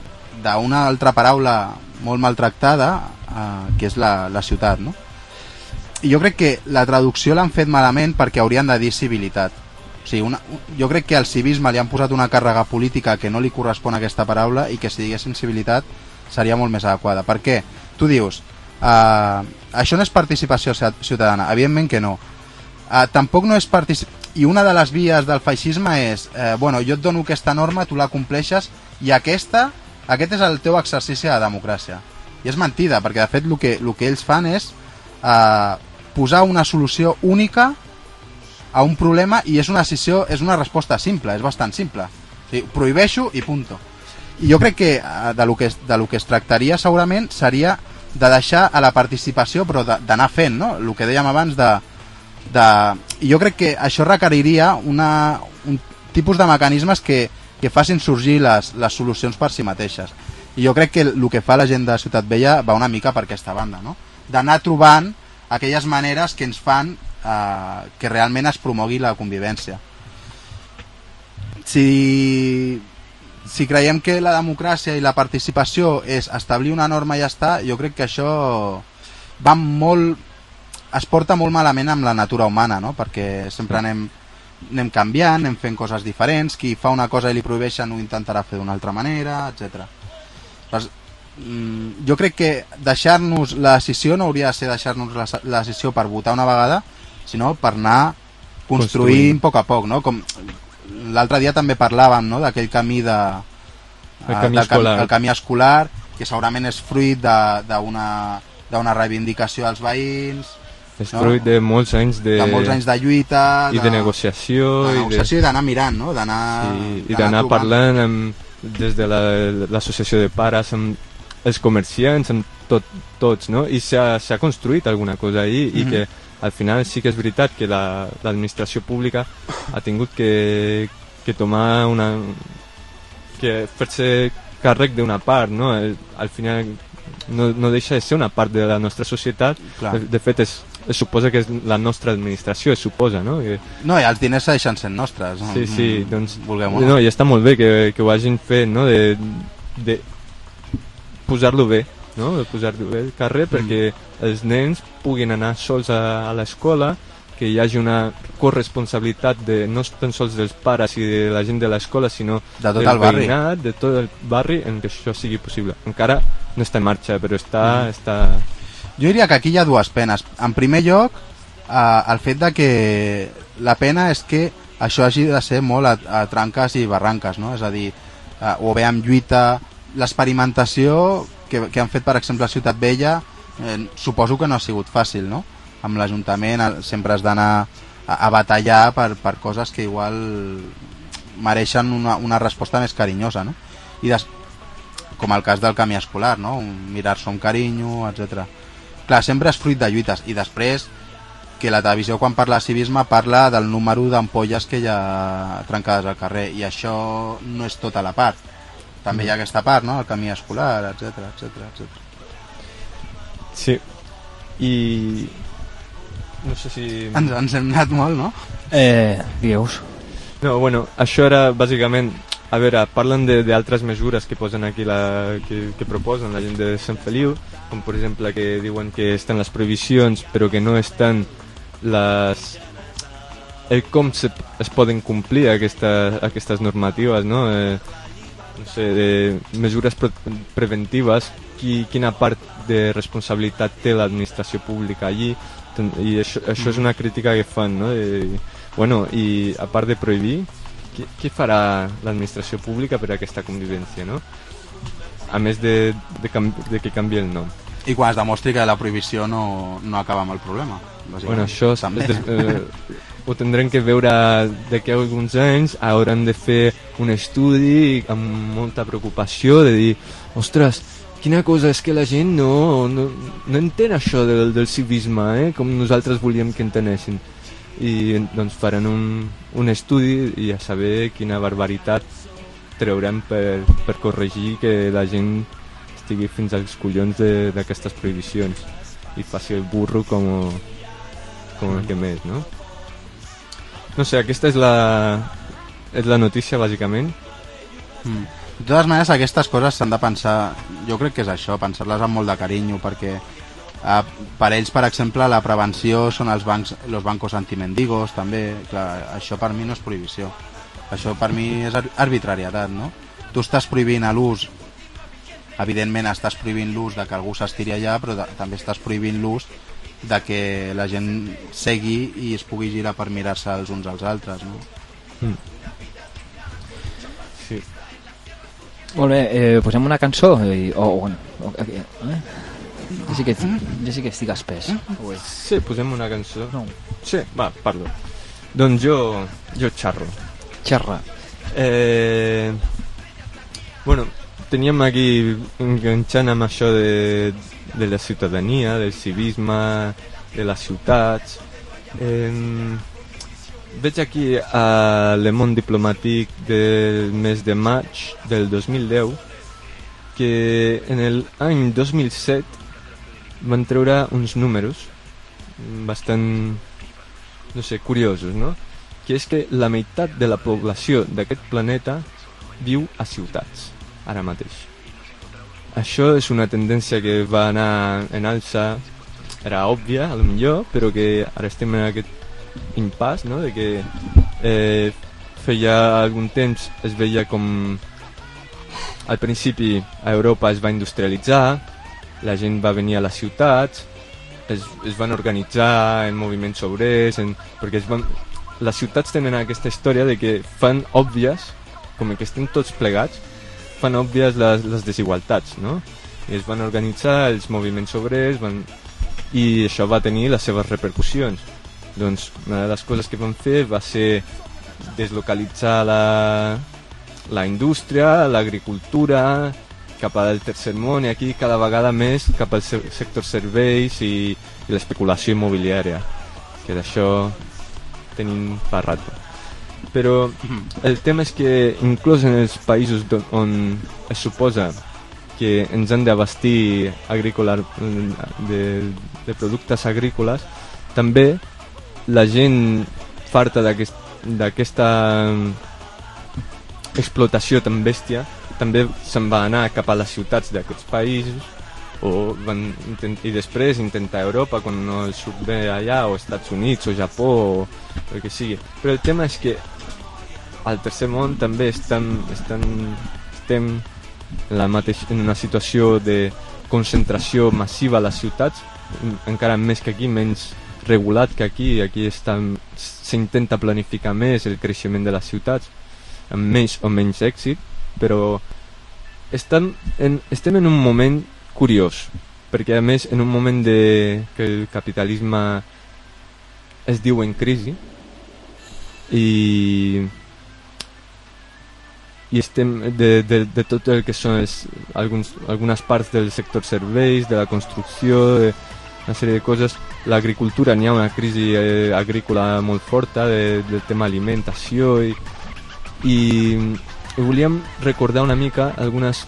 d'una altra paraula molt maltractada, eh, que és la, la ciutat, no? I jo crec que la traducció l'han fet malament perquè haurien de dir civilitat. O sigui, una, un- jo crec que al civisme li han posat una càrrega política que no li correspon a aquesta paraula i que si diguéssim civilitat seria molt més adequada. Per què? Tu dius, uh, això no és participació ci- ciutadana. Evidentment que no. Uh, tampoc no és participació... I una de les vies del feixisme és, eh, bueno, jo et dono aquesta norma, tu la compleixes, i aquesta, aquest és el teu exercici de democràcia. I és mentida, perquè de fet el que, el que ells fan és eh, posar una solució única a un problema i és una decisió, és una resposta simple, és bastant simple. O sigui, prohibeixo i punto. I jo crec que eh, de lo que, de lo que es tractaria segurament seria de deixar a la participació però d'anar fent, no? El que dèiem abans de, de... I jo crec que això requeriria una, un tipus de mecanismes que, que facin sorgir les, les solucions per si mateixes. I jo crec que el que fa la gent de Ciutat Vella va una mica per aquesta banda, no? D'anar trobant aquelles maneres que ens fan eh, que realment es promogui la convivència. Si, si creiem que la democràcia i la participació és establir una norma i ja està, jo crec que això va molt es porta molt malament amb la natura humana, no? perquè sempre anem, anem canviant, anem fent coses diferents, qui fa una cosa i li prohibeixen ho intentarà fer d'una altra manera, etc. Jo crec que deixar-nos la decisió no hauria de ser deixar-nos la, la decisió per votar una vegada, sinó per anar construint Construint. a poc a poc, no? Com l'altre dia també parlàvem, no?, d'aquell camí de El eh, camí cam- escolar. el camí escolar, que segurament és fruit de- d'una reivindicació als veïns, És No. fruit de molts anys de, de molts anys de lluita, i de negociació, de negociació i d'anar mirant, no? D'anar Sí, i d'anar parlant amb, des de la- l'associació de pares amb els comerciants, amb tot, tots, no? I s'ha construït alguna cosa ahí i Mhm. que al final sí que és veritat que la- l'administració pública ha tingut que, que tomar una... que fer-se càrrec d'una part, no? El- Al final no, no deixa de ser una part de la nostra societat, Clar. de, de fet és, es suposa que és la nostra administració, es suposa, no? Que, No, i els diners segueixen sent nostres. no? Sí, sí, Mm, doncs... Vulguem No, i està molt bé que, que ho hagin fet, no?, de, de posar-lo bé. no? de posar el carrer perquè els nens puguin anar sols a, a l'escola, que hi hagi una corresponsabilitat de, no tan sols dels pares i de la gent de l'escola, sinó De tot del el barri. veïnat, de tot el barri, en què això sigui possible. Encara no està en marxa, però està... Mm. està... Jo diria que aquí hi ha dues penes. En primer lloc, eh, el fet de que la pena és que això hagi de ser molt a, a tranques i barranques, no? És a dir, eh, o bé amb lluita, l'experimentació que, que han fet, per exemple, a Ciutat Vella, eh, suposo que no ha sigut fàcil, no? Amb l'Ajuntament eh, sempre has d'anar a, a batallar per, per coses que igual mereixen una, una resposta més carinyosa, no? I des, com el cas del camí escolar, no? Mirar-se amb carinyo, etc. Clar, sempre és fruit de lluites i després que la televisió quan parla de civisme parla del número d'ampolles que hi ha trencades al carrer i això no és tota la part també hi ha aquesta part, no? el camí escolar, etc etc etc. Sí. I... No sé si... Ens, ens hem anat molt, no? Eh, digueus. No, bueno, això era bàsicament... A veure, parlen de- d'altres mesures que posen aquí, la, que, que proposen la gent de Sant Feliu, com per exemple que diuen que estan les prohibicions però que no estan les... el com se, es poden complir aquesta, aquestes normatives, no? Eh, no sé, de mesures pre preventives, qui, quina part de responsabilitat té l'administració pública allí, i això, això és una crítica que fan, no? De, bueno, i a part de prohibir, què, què farà l'administració pública per a aquesta convivència, no? A més de, de, de que canvi el nom. I quan es demostri que la prohibició no, no acaba amb el problema. bàsicament. Bueno, això és, també. és, des- eh, ho tindrem que veure d'aquí a alguns anys, hauran de fer un estudi amb molta preocupació de dir, ostres, quina cosa és que la gent no, no, no entén això del, del civisme, eh? com nosaltres volíem que entenessin. I doncs faran un, un estudi i a saber quina barbaritat treurem per, per corregir que la gent estigui fins als collons d'aquestes prohibicions i faci el burro com, com el que més, no? No sé, aquesta és la, és la notícia, bàsicament. Mm. De totes maneres, aquestes coses s'han de pensar, jo crec que és això, pensar-les amb molt de carinyo, perquè eh, per ells, per exemple, la prevenció són els bancs, los bancos antimendigos, també, clar, això per mi no és prohibició. Això per mi és ar- arbitrarietat, no? Tu estàs prohibint a l'ús, evidentment estàs prohibint l'ús de que algú s'estiri allà, però també estàs prohibint l'ús de que la gent segui i es pugui girar per mirar-se els uns als altres, no? Mm. Sí. Molt bé, eh, posem una cançó i, o, o, bueno, o, eh? Jo sí que, jo sí que estic espès. Ui. Sí, posem una cançó. No. Sí, va, parlo. Doncs jo, jo xarro. Xerra. Eh, bueno, teníem aquí enganxant amb això de, de la ciutadania, del civisme, de les ciutats. Eh, veig aquí a Le Monde Diplomàtic del mes de maig del 2010 que en l'any 2007 van treure uns números bastant, no sé, curiosos, no? Que és que la meitat de la població d'aquest planeta viu a ciutats, ara mateix. Això és una tendència que va anar en alça, era òbvia, a lo millor, però que ara estem en aquest impàs, no?, de que eh, feia algun temps es veia com al principi a Europa es va industrialitzar, la gent va venir a les ciutats, es, es van organitzar en moviments obrers, en, perquè es van, les ciutats tenen aquesta història de que fan òbvies, com que estem tots plegats, fan òbvies les, les desigualtats, no? I es van organitzar els moviments obrers, van... i això va tenir les seves repercussions. Doncs una de les coses que van fer va ser deslocalitzar la, la indústria, l'agricultura, cap al tercer món i aquí cada vegada més cap al se- sector serveis i, i l'especulació immobiliària, que d'això tenim pa rato. Però el tema és que inclús en els països on es suposa que ens han d'abastir agrícola de, de productes agrícoles, també la gent farta d'aquest- d'aquesta explotació tan bèstia també se'n va anar cap a les ciutats d'aquests països o van i després intentar Europa quan no els surt bé allà o Estats Units o Japó o el que sigui. Però el tema és que al tercer món també estem, estem, estem en, la mateix, en una situació de concentració massiva a les ciutats en- encara més que aquí, menys regulat que aquí. Aquí s'intenta planificar més el creixement de les ciutats amb més o menys èxit però estem en, estem en un moment curiós perquè a més en un moment de, que el capitalisme es diu en crisi i i estem de, de, de tot el que són els, alguns, algunes parts del sector serveis, de la construcció, de una sèrie de coses. L'agricultura, n'hi ha una crisi eh, agrícola molt forta de, del tema alimentació i, i, i volíem recordar una mica algunes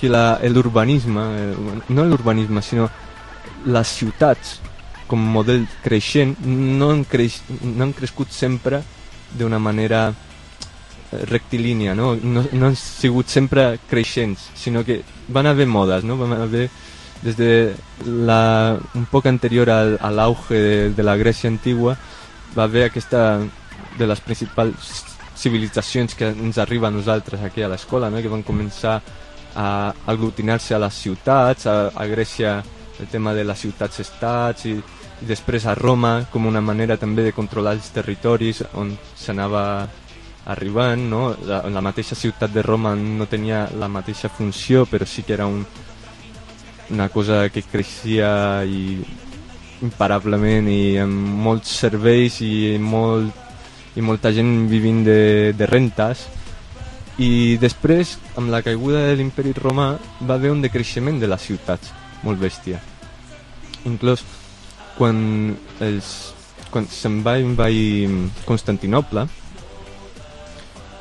que l'urbanisme, eh, no l'urbanisme, sinó les ciutats com model creixent no han, creix, no han crescut sempre d'una manera rectilínia, no? No, no han sigut sempre creixents, sinó que van haver modes, no? Van haver des de la, un poc anterior al, a l'auge de, de la Grècia antigua va haver aquesta de les principals civilitzacions que ens arriba a nosaltres aquí a l'escola, no? que van començar a aglutinar-se a les ciutats, a, a Grècia el tema de les ciutats-estats i, i després a Roma com una manera també de controlar els territoris on s'anava arribant, no? La, la mateixa ciutat de Roma no tenia la mateixa funció, però sí que era un, una cosa que creixia i imparablement i amb molts serveis i, molt, i molta gent vivint de, de rentes i després amb la caiguda de l'imperi romà va haver un decreixement de les ciutats molt bèstia inclús quan, els, quan se'n va invair Constantinople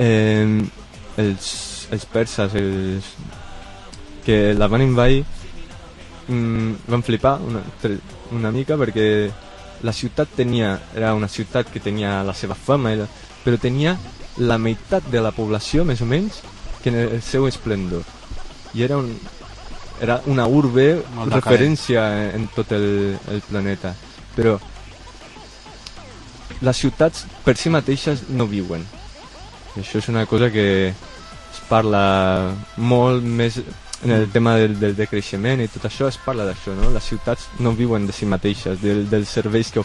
eh, els, els perses els, que la van invair mm, van flipar una, una mica perquè la ciutat tenia, era una ciutat que tenia la seva fama, era, però tenia la meitat de la població, més o menys, que en el seu esplendor. I era, un, era una urbe Molt referència en, en tot el, el planeta. Però les ciutats per si mateixes no viuen. Això és una cosa que es parla molt més en el tema del, del decreixement i tot això es parla d'això, no? Les ciutats no viuen de si mateixes, del, dels serveis que,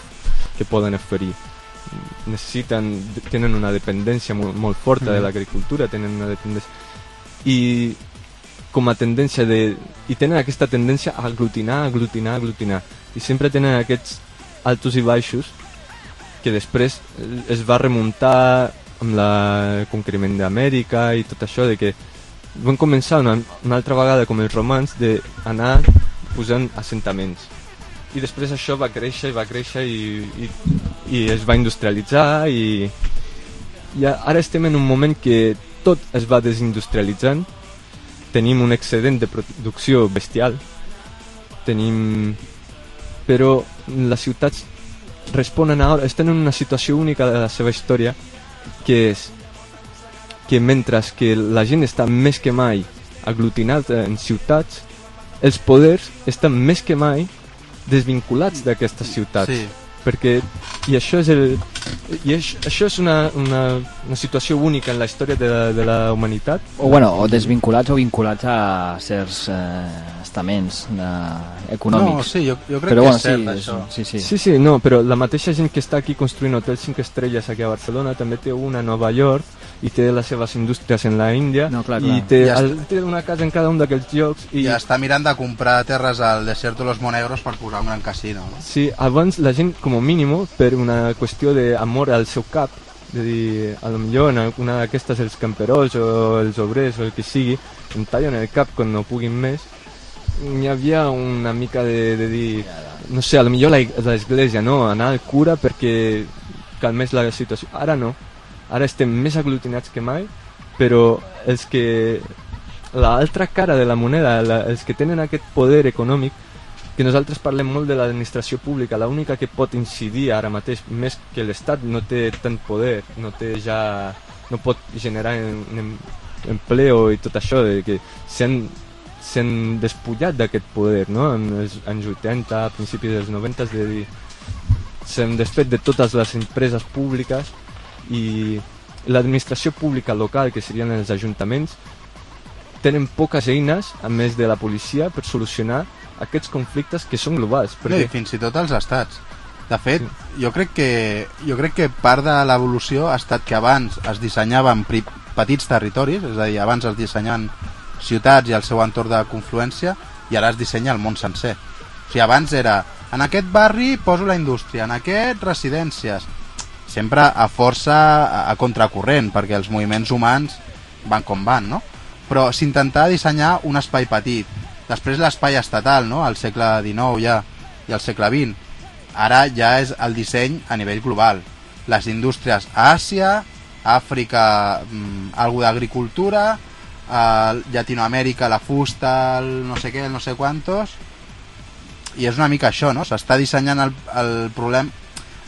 que poden oferir. Necessiten, tenen una dependència molt, molt forta de Mhm. l'agricultura, tenen una dependència... I com a tendència de... I tenen aquesta tendència a aglutinar, aglutinar, aglutinar. I sempre tenen aquests altos i baixos que després es va remuntar amb la- el conqueriment d'Amèrica i tot això de que van començar una, una altra vegada com els romans d'anar posant assentaments. I després això va créixer i va créixer i, i, i es va industrialitzar i, i ara estem en un moment que tot es va desindustrialitzant. Tenim un excedent de producció bestial. Tenim però les ciutats responen ara, estan en una situació única de la seva història que és que mentre que la gent està més que mai aglutinat en ciutats, els poders estan més que mai desvinculats d'aquestes ciutats. Sí. Perquè, i això és, el, i això, això és una, una, una situació única en la història de la, de la humanitat. O, bueno, o desvinculats o vinculats a certs eh, estaments eh, econòmics. No, sí, jo, jo crec Però, que bueno, és cert, sí, això. Sí, sí. Sí, sí, no, però la mateixa gent que està aquí construint hotels 5 estrelles aquí a Barcelona també té una a Nova York i té les seves indústries en la Índia No, clar, i clar. té, Ja el, té una casa en cada un d'aquells llocs i I està mirant de comprar terres al desierto de los Monegros per posar un gran casino. No? Sí, abans la gent, com a mínim, per una qüestió d'amor al seu cap, de dir, a lo millor en alguna d'aquestes els camperols o els obrers o el que sigui, em tallen el cap quan no puguin més, hi havia una mica de, de dir, no sé, la- l'església, no? anar al cura perquè calmés la situació. Ara no, ara estem més aglutinats que mai, però els que l'altra cara de la moneda, la, els que tenen aquest poder econòmic, que nosaltres parlem molt de l'administració pública, la única que pot incidir ara mateix, més que l'Estat no té tant poder, no té ja no pot generar en, en, empleo i tot això, de que si s'han despullat d'aquest poder, no? En els anys 80, a principis dels 90, és de dir, s'han desfet de totes les empreses públiques i l'administració pública local, que serien els ajuntaments, tenen poques eines, a més de la policia, per solucionar aquests conflictes que són globals. No, I fins i tot els estats. De fet, jo crec que jo crec que part de l'evolució ha estat que abans es dissenyaven petits territoris, és a dir, abans es dissenyaven ciutats i el seu entorn de confluència i ara es dissenya el món sencer. O sigui, abans era en aquest barri poso la indústria, en aquest residències, sempre a força a, contracorrent, perquè els moviments humans van com van, no? Però s'intentava dissenyar un espai petit. Després l'espai estatal, no? Al segle XIX ja, i al segle XX. Ara ja és el disseny a nivell global. Les indústries a Àsia, Àfrica, mm, algo d'agricultura, a Llatinoamèrica la fusta, el no sé què, el no sé quantos, i és una mica això, no? S'està dissenyant el, el problema...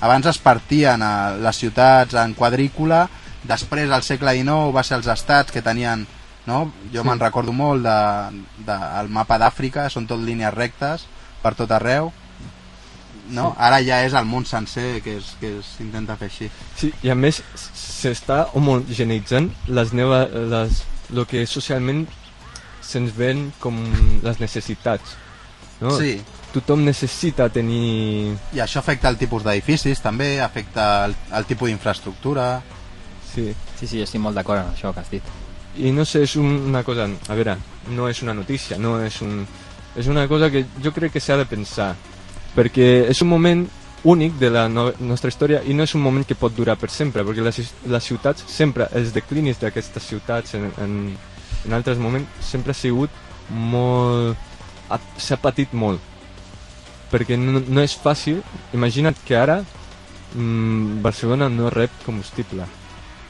Abans es partien a les ciutats en quadrícula, després al segle XIX va ser els estats que tenien, no? Jo Sí. me'n recordo molt del de, de, el mapa d'Àfrica, són tot línies rectes per tot arreu, no? Sí. Ara ja és el món sencer que es- que s'intenta fer així. Sí, i a més s'està homogeneitzant les neva, les, el que socialment se'ns ven com les necessitats. No? Sí. Tothom necessita tenir... I això afecta el tipus d'edificis també, afecta el, el tipus d'infraestructura... Sí. Sí, sí, estic molt d'acord amb això que has dit. I no sé, és un, una cosa... A veure, no és una notícia, no és un... És una cosa que jo crec que s'ha de pensar, perquè és un moment únic de la no nostra història i no és un moment que pot durar per sempre, perquè les, les ciutats sempre, els declinis d'aquestes ciutats en, en, en altres moments sempre ha sigut molt... ha- s'ha patit molt perquè no, no és fàcil imagina't que ara mm, Barcelona no rep combustible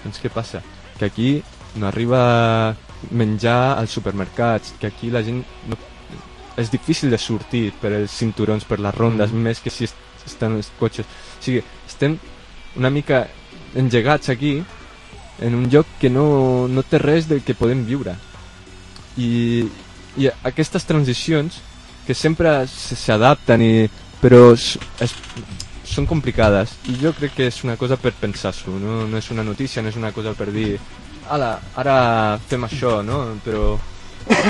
doncs què passa? que aquí no arriba menjar als supermercats que aquí la gent no, és difícil de sortir per els cinturons, per les rondes, Mm. més que si estan els cotxes. O sigui, estem una mica engegats aquí en un lloc que no, no té res del que podem viure. I, i aquestes transicions que sempre s'adapten i però s- és, són complicades. I jo crec que és una cosa per pensar-s'ho no, no és una notícia, no és una cosa per dir ara fem això no? però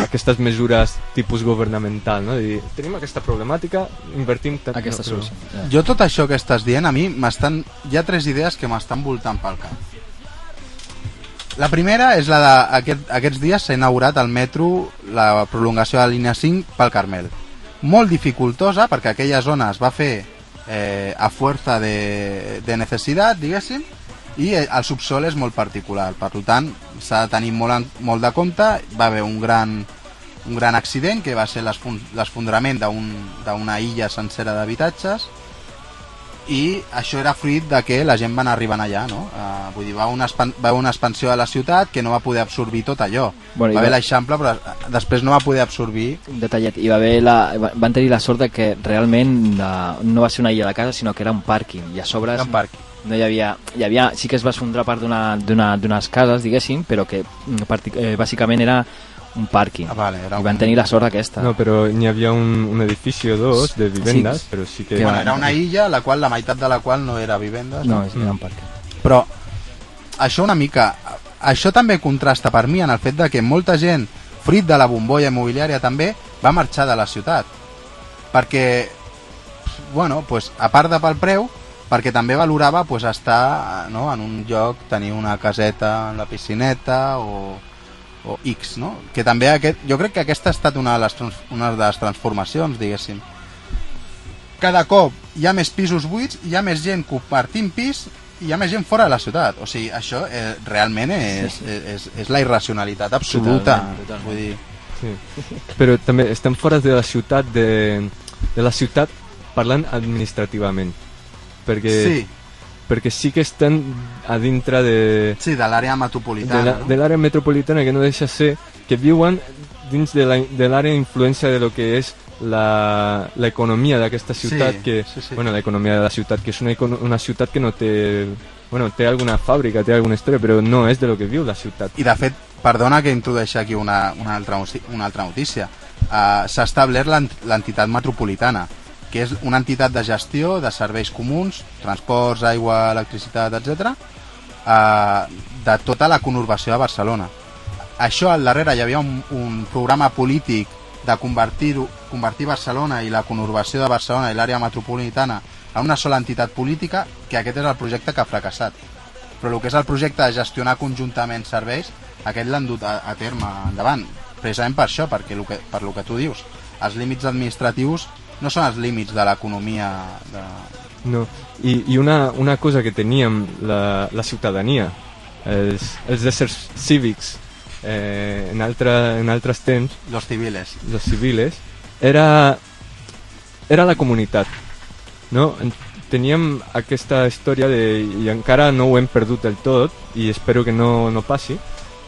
aquestes mesures tipus governamental no? dir, tenim aquesta problemàtica invertim tant Aquesta no, però- solució. Jo tot això que estàs dient, a mi m'estan... Hi ha tres idees que m'estan voltant pel cap. La primera és la de aquest, aquests dies s'ha inaugurat al metro la prolongació de la línia 5 pel Carmel. Molt dificultosa perquè aquella zona es va fer eh, a fuerza de, de necessitat, diguéssim, i el subsol és molt particular. Per tant, s'ha de tenir molt, en, molt de compte. Va haver un gran, un gran accident que va ser l'esfon- l'esfondrament d'un- d'una illa sencera d'habitatges i això era fruit de que la gent va anar arribant allà, no? Uh, vull dir, va una, va una expansió de la ciutat que no va poder absorbir tot allò. Bueno, i va haver va- l'Eixample, però eh, després no va poder absorbir... Un detallet, hi va haver la, va- van tenir la sort de que realment la, no va ser una illa de casa, sinó que era un pàrquing, i a sobre Era un pàrquing. No hi havia, hi havia, sí que es va esfondrar part d'una- d'una- d'unes cases, diguéssim, però que mm, eh, bàsicament era un pàrquing. Ah, vale, era I un- van tenir la sort aquesta. no, però n'hi havia un, un edifici o dos de vivendes, Sí. però sí que... Que Bueno, era una illa, la qual la meitat de la qual no era vivendes. No, és- era un pàrquing. Però això una mica... Això també contrasta per mi en el fet de que molta gent, fruit de la bombolla immobiliària també, va marxar de la ciutat. Perquè, bueno, pues, a part de pel preu, perquè també valorava pues, estar no, en un lloc, tenir una caseta en la piscineta o, o X, no? Que també aquest, jo crec que aquesta ha estat una de les, trans, una de les transformacions, diguéssim. Cada cop hi ha més pisos buits, hi ha més gent compartint pis i hi ha més gent fora de la ciutat. O sigui, això eh, realment és, és, és, és la irracionalitat absoluta. Totalment, totalment. Vull dir, Sí. Però també estem fora de la ciutat de, de la ciutat parlant administrativament perquè, sí, perquè sí que estan a dintre de, sí, de l'àrea de metropolitana. de l'àrea metropolitana que no deixa ser que viuen dins de la- de l'àrea d'influència de lo que és la- l'economia d'aquesta ciutat Sí, que, sí, sí. bueno, l'economia de la ciutat que és una, una ciutat que no té bueno, té alguna fàbrica, té alguna història però no és de lo que viu la ciutat I de fet, perdona que introdueixi aquí una, una, altra, una altra notícia. Uh, S'ha establert l'ent- l'entitat metropolitana, que és una entitat de gestió de serveis comuns, transports, aigua, electricitat, etc., uh, de tota la conurbació de Barcelona. Això al darrere hi havia un, un programa polític de convertir, convertir Barcelona i la conurbació de Barcelona i l'àrea metropolitana en una sola entitat política, que aquest és el projecte que ha fracassat. Però el que és el projecte de gestionar conjuntament serveis, aquest l'han dut a, a terme endavant, precisament per això, perquè el que, per lo que tu dius, els límits administratius no són els límits de l'economia de... No. I, i una, una cosa que teníem la, la ciutadania, els, els éssers cívics, eh, en, altra, en altres temps, Los civiles. los civiles, era, era la comunitat. No? En- Teníem aquesta història de, i encara no ho hem perdut del tot, i espero que no, no passi,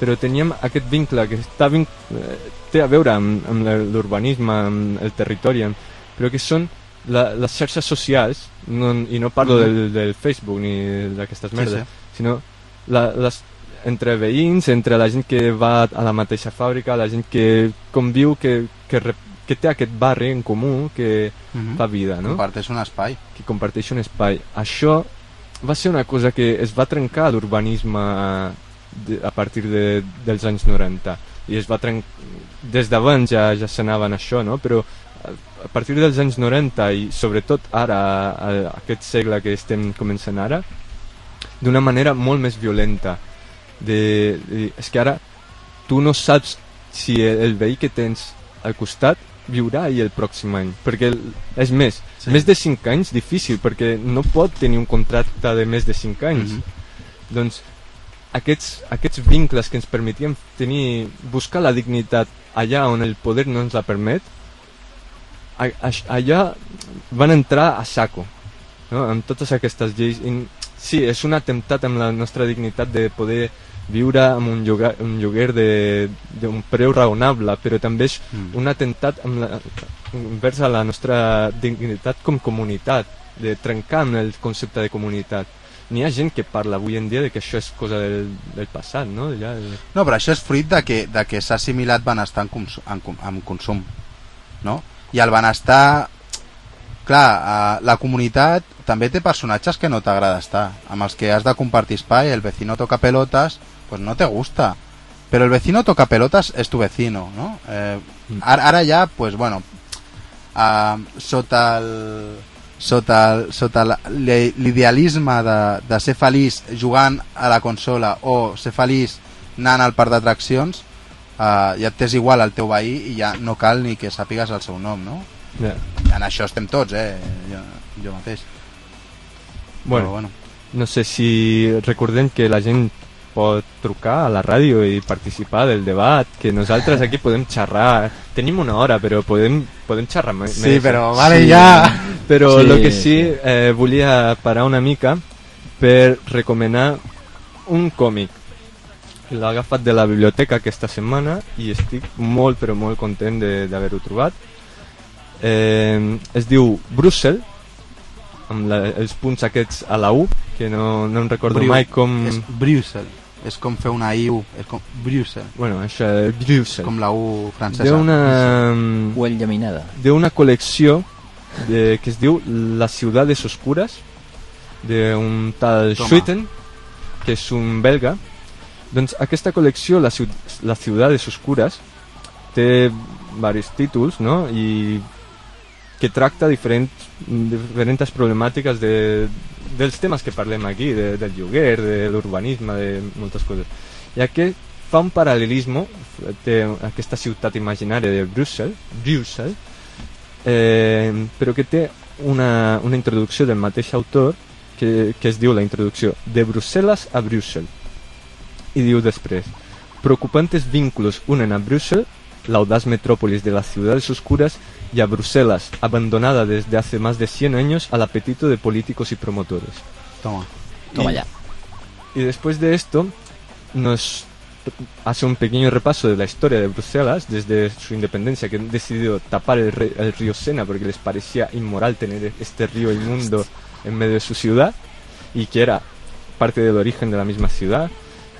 però teníem aquest vincle que està vin eh, té a veure amb, amb l'urbanisme, amb el territori, amb, però que són la, les xarxes socials, no, i no parlo Mhm. del, del Facebook ni d'aquestes Sí, merdes, sí. sinó la, les, entre veïns, entre la gent que va a la mateixa fàbrica, la gent que conviu, que, que, que té aquest barri en comú, que Mhm. fa vida, no? Comparteix un espai. que comparteix un espai. Això va ser una cosa que es va trencar a l'urbanisme de- a partir de, dels anys 90 i es va trencar des d'abans ja, ja s'anaven això, no? però a, partir dels anys 90 i sobretot ara, a, aquest segle que estem començant ara, d'una manera molt més violenta. De, de, és que ara tu no saps si el, el veí que tens al costat viurà i el pròxim any, perquè el, és més, Sí. més de 5 anys difícil, perquè no pot tenir un contracte de més de 5 anys. Mhm. Doncs aquests, aquests vincles que ens permetien tenir, buscar la dignitat allà on el poder no ens la permet, allà van entrar a saco, no? amb totes aquestes lleis. I, sí, és un atemptat amb la nostra dignitat de poder viure amb un lloguer, un lloguer de- d'un preu raonable, però també és Mm. un atemptat amb la, envers a la nostra dignitat com comunitat, de trencar amb el concepte de comunitat. N'hi ha gent que parla avui en dia de que això és cosa del, del passat, no? Ja, No, però això és fruit de que, de que s'ha assimilat benestar en, consum, en, en consum, no? I el benestar... Clar, eh, la comunitat també té personatges que no t'agrada estar, amb els que has de compartir espai, el vecino toca pelotas, pues no te gusta. Pero el vecino toca pelotas es tu vecino, no? Eh, ara, ara ja, pues bueno, eh, sota el sota, sota l'idealisme de, de ser feliç jugant a la consola o ser feliç anant al parc d'atraccions eh, ja t'és igual al teu veí i ja no cal ni que sàpigues el seu nom no? ja. en això estem tots eh? jo, jo mateix Bueno, Però, bueno. no sé si recordem que la gent pot trucar a la ràdio i participar del debat, que nosaltres aquí podem xerrar, tenim una hora però podem, podem xerrar me- Sí, més. però vale ja. Però Sí, el que sí, sí. eh, volia parar una mica per recomanar un còmic l'he agafat de la biblioteca aquesta setmana i estic molt però molt content de- d'haver-ho trobat. Eh, es diu Brussel amb la, els punts aquests a la U que no, no em recordo Briu- mai com és Brussel. És com fer una IU és com Brussel. Bueno, això, Brussel. Com la U francesa. D'una O el llaminada. d'una col·lecció de, que es diu Las ciudades oscuras d'un tal Toma. Schuiten que és un belga doncs aquesta col·lecció La, Las ciudades oscuras té diversos títols no? i que tracta diferents, diferents problemàtiques de, dels temes que parlem aquí, de, del lloguer, de l'urbanisme, de moltes coses. I aquest fa un paral·lelisme, té aquesta ciutat imaginària de Brussel, Brussel eh, però que té una, una introducció del mateix autor que, que es diu la introducció de Bruselas a Brussel y diu després preocupantes vínculos unen a Brussel la audaz metrópolis de las ciudades oscuras y a Bruselas, abandonada desde hace más de 100 años al apetito de políticos y promotores. Toma. Toma Y- ya. Y después de esto nos hace un pequeño repaso de la historia de Bruselas desde su independencia, que han decidido tapar el, el río Sena porque les parecía inmoral tener este río inmundo en medio de su ciudad y que era parte del origen de la misma ciudad.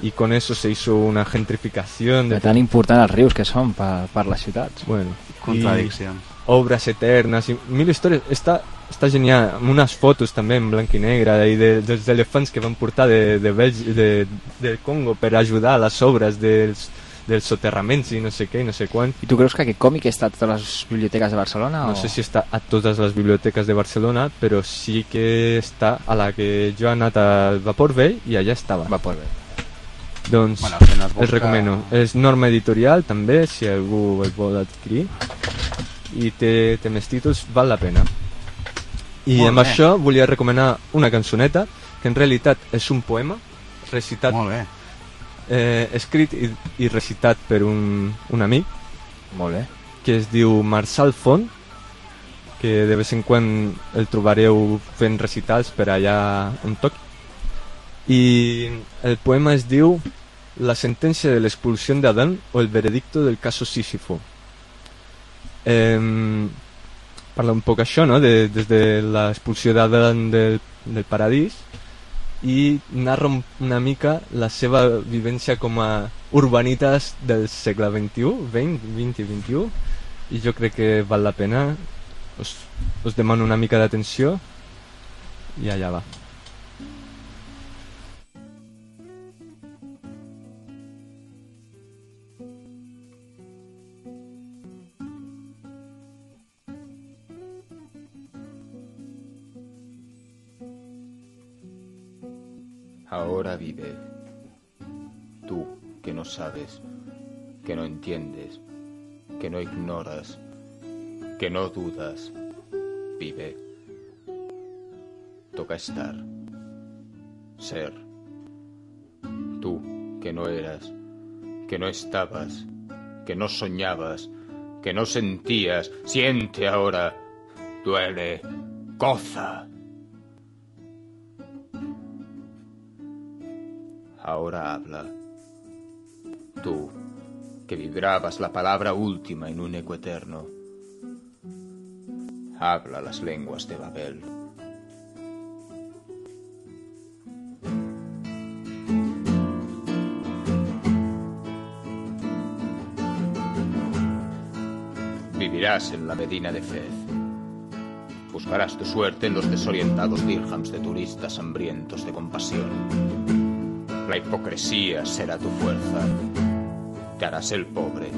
Y con eso se hizo una gentrificación de tan important els rius que són per, per les ciutats. bueno Contradiccions. y obras eternas y mil historias está està genial amb unes fotos també en blanc i negre i de, dels elefants que van portar de, de, Bèlgi, de, del Congo per ajudar a les obres dels, dels soterraments i no sé què i no sé quan I tu creus que aquest còmic està a totes les biblioteques de Barcelona? no o... sé si està a totes les biblioteques de Barcelona però sí que està a la que jo he anat al Vapor Vell i allà estava Va, pues bé. Doncs Bueno, si no es el busca- recomano és norma editorial també si algú el vol adquirir i té, té més títols val la pena i Molt amb bé. això volia recomanar una cançoneta que en realitat és un poema recitat Molt bé. eh, escrit i, i recitat per un, un amic Molt bé. que es diu Marçal Font que de vez en quan el trobareu fent recitals per allà on toqui i el poema es diu La sentencia de la expulsión de Adán o el veredicto del caso Sísifo. Eh, parla un poc això no? de, des de l'expulsió d'Adam del, del paradís i narra un- una mica la seva vivència com a urbanitas del segle XXI, 20, 20 i 21 i jo crec que val la pena. Us, us demano una mica d'atenció i allà va no sabes, que no entiendes, que no ignoras, que no dudas. Vive. Toca estar. Ser. Tú que no eras, que no estabas, que no soñabas, que no sentías. Siente ahora. Duele. Goza. Ahora habla. Tú, que vibrabas la palabra última en un eco eterno. Habla las lenguas de Babel. Vivirás en la Medina de Fez. Buscarás tu suerte en los desorientados dirhams de turistas hambrientos de compasión. La hipocresía será tu fuerza. Harás el pobre.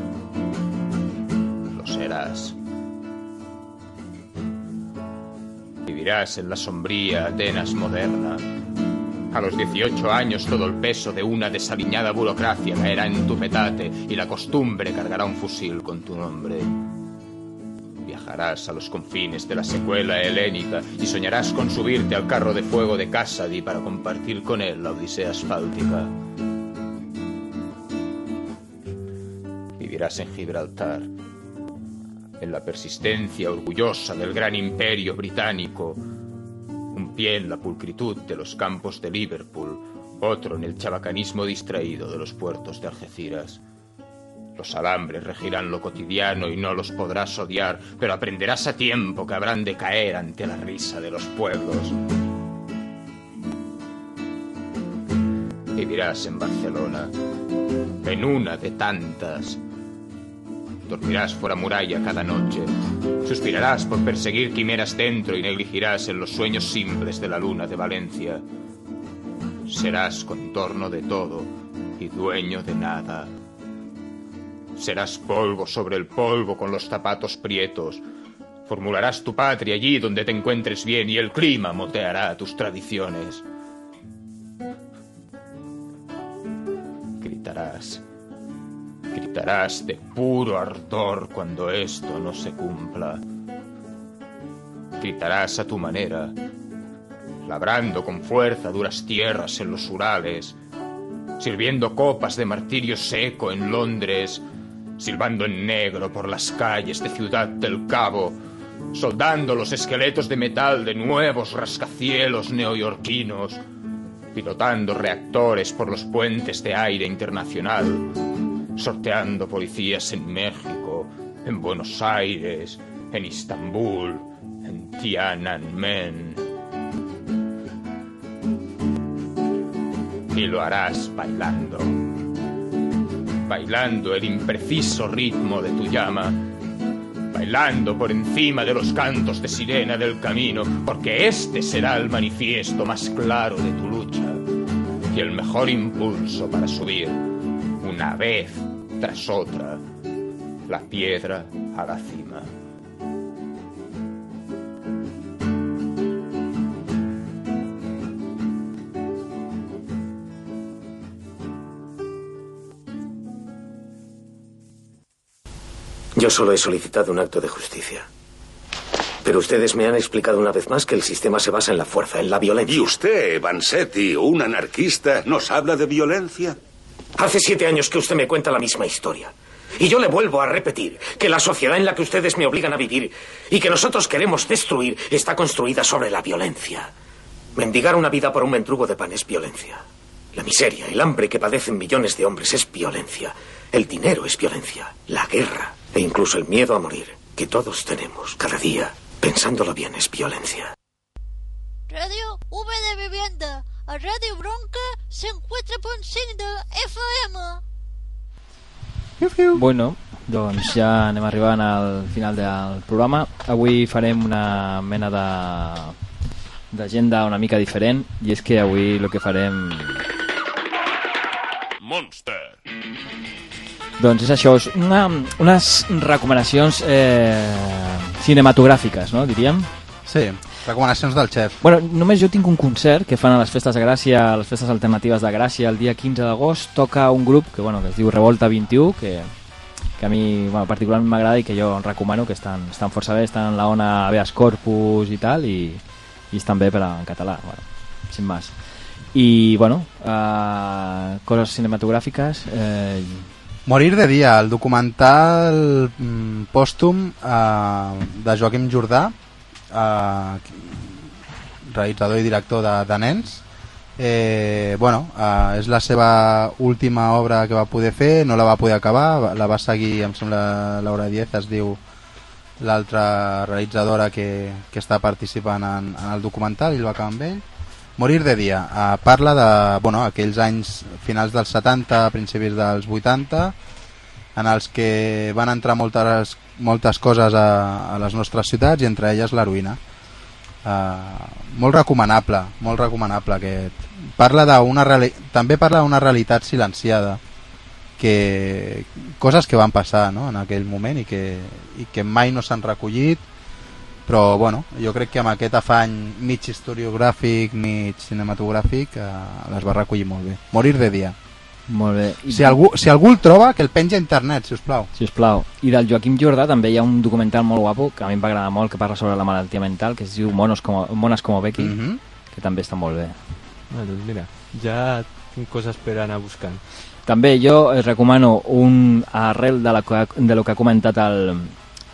Lo serás. Vivirás en la sombría Atenas moderna. A los 18 años todo el peso de una desaliñada burocracia caerá en tu petate y la costumbre cargará un fusil con tu nombre. Viajarás a los confines de la secuela helénica y soñarás con subirte al carro de fuego de Cassady para compartir con él la odisea asfáltica. Vivirás en Gibraltar, en la persistencia orgullosa del gran imperio británico, un pie en la pulcritud de los campos de Liverpool, otro en el chabacanismo distraído de los puertos de Algeciras. Los alambres regirán lo cotidiano y no los podrás odiar, pero aprenderás a tiempo que habrán de caer ante la risa de los pueblos. Vivirás en Barcelona, en una de tantas. Dormirás fuera muralla cada noche. Suspirarás por perseguir quimeras dentro y negligirás en los sueños simples de la luna de Valencia. Serás contorno de todo y dueño de nada. Serás polvo sobre el polvo con los zapatos prietos. Formularás tu patria allí donde te encuentres bien y el clima moteará tus tradiciones. Gritarás. Gritarás de puro ardor cuando esto no se cumpla. Gritarás a tu manera, labrando con fuerza duras tierras en los Urales, sirviendo copas de martirio seco en Londres, silbando en negro por las calles de Ciudad del Cabo, soldando los esqueletos de metal de nuevos rascacielos neoyorquinos, pilotando reactores por los puentes de aire internacional, sorteando policías en México, en Buenos Aires, en Istambul, en Tiananmen. y lo harás bailando. Bailando el impreciso ritmo de tu llama. Bailando por encima de los cantos de sirena del camino, porque este será el manifiesto más claro de tu lucha y el mejor impulso para subir, una vez tras otra, la piedra a la cima. Yo solo he solicitado un acto de justicia. Pero ustedes me han explicado una vez más que el sistema se basa en la fuerza, en la violencia. ¿Y usted, Vansetti, un anarquista, nos habla de violencia? Hace siete años que usted me cuenta la misma historia. Y yo le vuelvo a repetir que la sociedad en la que ustedes me obligan a vivir y que nosotros queremos destruir está construida sobre la violencia. Mendigar una vida por un mendrugo de pan es violencia. La miseria, el hambre que padecen millones de hombres es violencia. El dinero es violencia. La guerra e incluso el miedo a morir que todos tenemos cada día, pensándolo bien, es violencia. Radio V de Vivienda, a Radio Bronca 104.5 de FM. Bueno, doncs ja anem arribant al final del programa. Avui farem una mena de d'agenda una mica diferent i és que avui el que farem Monster. doncs és això, és una, unes recomanacions eh, cinematogràfiques, no, diríem? Sí, recomanacions del xef. Bueno, només jo tinc un concert que fan a les festes de Gràcia, a les festes alternatives de Gràcia, el dia 15 d'agost, toca un grup que, bueno, que es diu Revolta 21, que, que a mi bueno, particularment m'agrada i que jo recomano, que estan, estan força bé, estan en la ona Habeas Corpus i tal, i, i estan bé per a, en català, bueno, sin más. I, bueno, eh, coses cinematogràfiques... Eh, Morir de dia, el documental mm, pòstum eh, de Joaquim Jordà, eh, realitzador i director de, de Nens. Eh, bueno, eh, és la seva última obra que va poder fer, no la va poder acabar, la va seguir, em sembla, Laura Diez, es diu l'altra realitzadora que, que està participant en, en el documental i el va acabar amb ell. Morir de dia, eh, parla de bueno, aquells anys finals dels 70, principis dels 80, en els que van entrar moltes, moltes coses a, a les nostres ciutats i entre elles l'heroïna. Uh, molt recomanable, molt recomanable aquest. Parla d'una també parla d'una realitat silenciada que coses que van passar no? en aquell moment i que, i que mai no s'han recollit però bueno, jo crec que amb aquest afany mig historiogràfic, mig cinematogràfic eh, les va recollir molt bé. Morir de dia. Molt bé. I Si algú, si algú el troba, que el penja a internet, si us plau. Si us plau. I del Joaquim Jordà també hi ha un documental molt guapo que a mi em va agradar molt, que parla sobre la malaltia mental, que es diu Monos como, Monas como Becky, Mhm. que també està molt bé. Ah, doncs mira, ja tinc coses per anar buscant. També jo es recomano un arrel de, la, de lo que ha comentat el,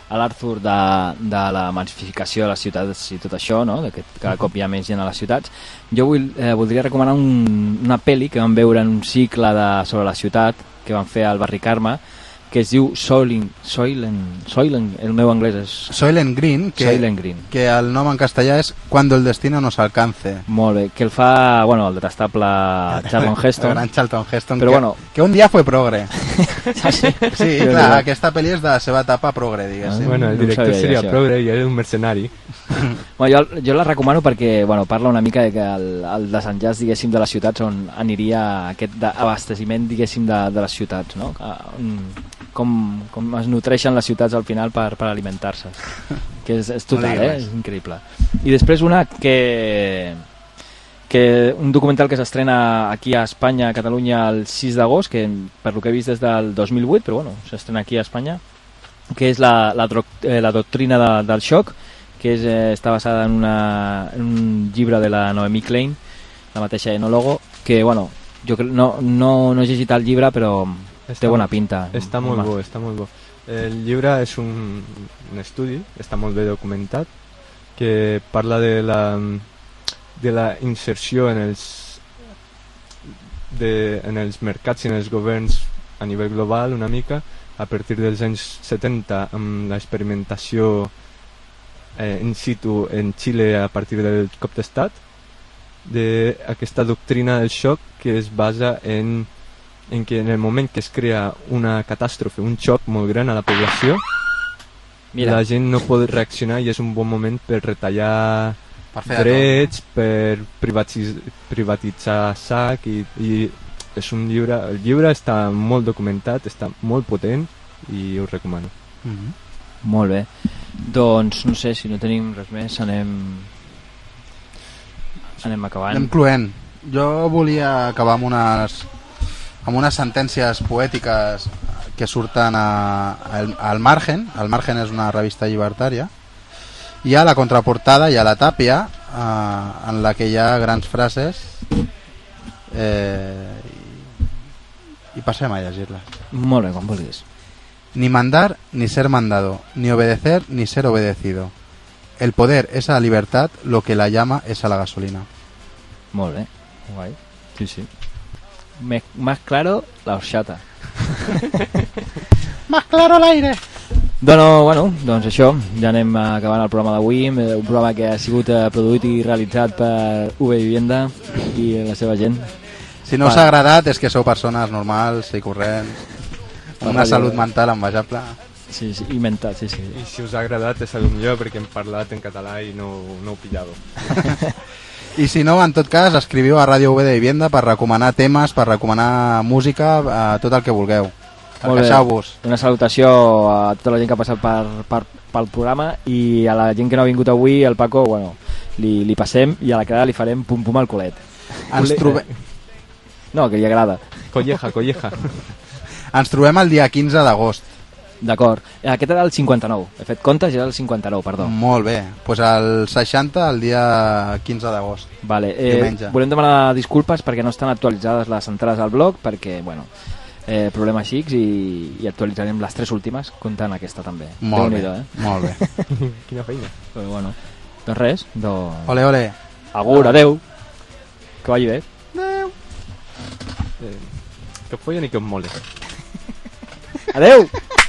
a l'Arthur de, de la massificació de les ciutats i tot això, no? que cada cop hi ha més gent a les ciutats. Jo vull, eh, voldria recomanar un, una pel·li que vam veure en un cicle de, sobre la ciutat que van fer al barri Carme, que es diu Soilen, Soilen, Soilen, el meu anglès és... Soylent Green, que, Soylent Green. que el nom en castellà és Cuando el destino nos alcance. Molt bé, que el fa, bueno, el detestable Charlton Heston. El gran Charlton Heston, Però que, bueno, que un dia fue progre. Ah, sí? sí, clar, aquesta pel·li és de la seva etapa progre, diguéssim. Ah, Bueno, el no director sabia jo, seria això. progre i ell un mercenari. Bueno, jo, jo la recomano perquè bueno, parla una mica de que el, el desenllaç diguéssim de les ciutats on aniria aquest abasteciment diguéssim de, de les ciutats no? Com, com es nutreixen les ciutats al final per, per alimentar-se. Que és, és total, eh? és increïble. I després una que que un documental que s'estrena aquí a Espanya, a Catalunya el 6 d'agost, que per lo que he vist des del 2008, però bueno, s'estrena aquí a Espanya que és la, la, droc- eh, la doctrina de, del xoc que és, eh, està basada en, una, en un llibre de la Noemí Klein la mateixa enòlogo que bueno, jo no, no, no he llegit el llibre però té bona pinta Està molt Home. bo, està molt bo. El llibre és un, un estudi, està molt bé documentat, que parla de la, de la inserció en els, de, en els mercats i en els governs a nivell global una mica a partir dels anys 70 amb l'experimentació eh, in situ en Xile a partir del cop d'estat d'aquesta doctrina del xoc que es basa en, en que en el moment que es crea una catàstrofe, un xoc molt gran a la població, Mira. la gent no pot reaccionar i és un bon moment per retallar Per fer drets, per privatiz privatitzar sac i, i és un llibre, el llibre està molt documentat, està molt potent i us recomano. Mhm. Molt bé. Doncs no sé, si no tenim res més, anem... Anem acabant. Anem cluent. Jo volia acabar amb unes, amb unes sentències poètiques que surten a, al, al Margen. El Margen és una revista llibertària. I a la contraportada i a la tàpia, eh, en la que hi ha grans frases eh, i passem a llegir-les. Molt bé, quan vulguis. Ni mandar ni ser mandado, ni obedecer ni ser obedecido. El poder es a la libertad lo que la llama es a la gasolina. Molt bé, guai. Sí, sí. Me, más claro, la horchata. Más claro el aire. Bueno, bueno, doncs això, ja anem acabant el programa d'avui, eh, un programa que ha sigut eh, produït i realitzat per UB Vivienda i la seva gent. Si no Per- us ha agradat és que sou persones normals i corrents, amb una salut mental envejable. Sí, sí, i mental, sí, sí. I si us ha agradat és el millor perquè hem parlat en català i no, no ho pillava. I si no, en tot cas, escriviu a Ràdio UB de Vivienda per recomanar temes, per recomanar música, eh, tot el que vulgueu. Molt bé. Queixeu-vos. Una salutació a tota la gent que ha passat per, per, pel programa i a la gent que no ha vingut avui, el Paco, bueno, li, li passem i a la quedada li farem pum-pum al colet. Ens trobe- No, que li agrada. Colleja, colleja. Ens trobem el dia 15 d'agost. D'acord. Aquest era el 59. He fet comptes i era el 59, perdó. Molt bé. Doncs pues el 60 el dia 15 d'agost. Vale, eh, Diumenge. volem demanar disculpes perquè no estan actualitzades les entrades al blog, perquè, bueno, eh, problemes xics i, i actualitzarem les tres últimes, comptant aquesta també. Molt bé, eh? molt bé. Quina feina. Però bueno, doncs res, doncs... Ole, ole. Agur, adeu. Que vagi bé. Eh, que follen i que us mole. Adeu!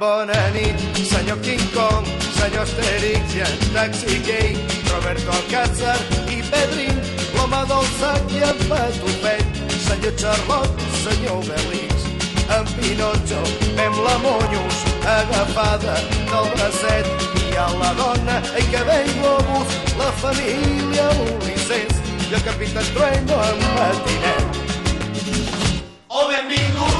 Bona nit, senyor King Kong, senyor Asterix i en Taxi Gay, Roberto Alcázar i Pedrin, l'home del sac i en Patufet, senyor Charlot, senyor Belix, en Pinotxo, fem la Monyos, agafada del bracet, i a la dona, ei que ve globus, la família Ulisses, i el capità Trueno en matinet. Oh, benvinguts,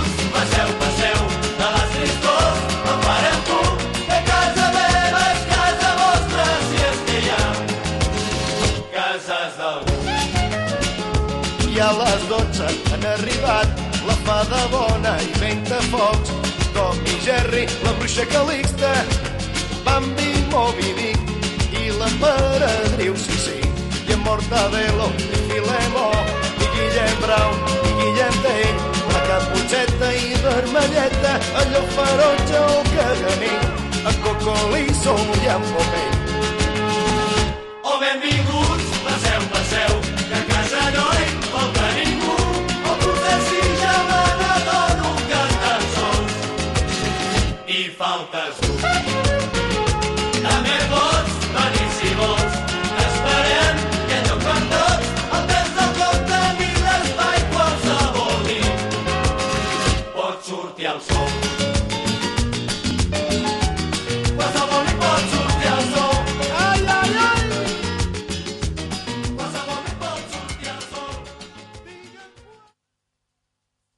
A les 12 han arribat la fada bona i Ventafocs, Tom i Jerry, la bruixa Calixta, Bambi, Moby Dick i l'emperadriu Sissi, i en Mortadelo, i Filemó, i Guillem Brown, i Guillem Tell, la Caputxeta i Vermelleta, allò ferotge o caganí, en Cocolizo i en Popell. Oh, benvinguts,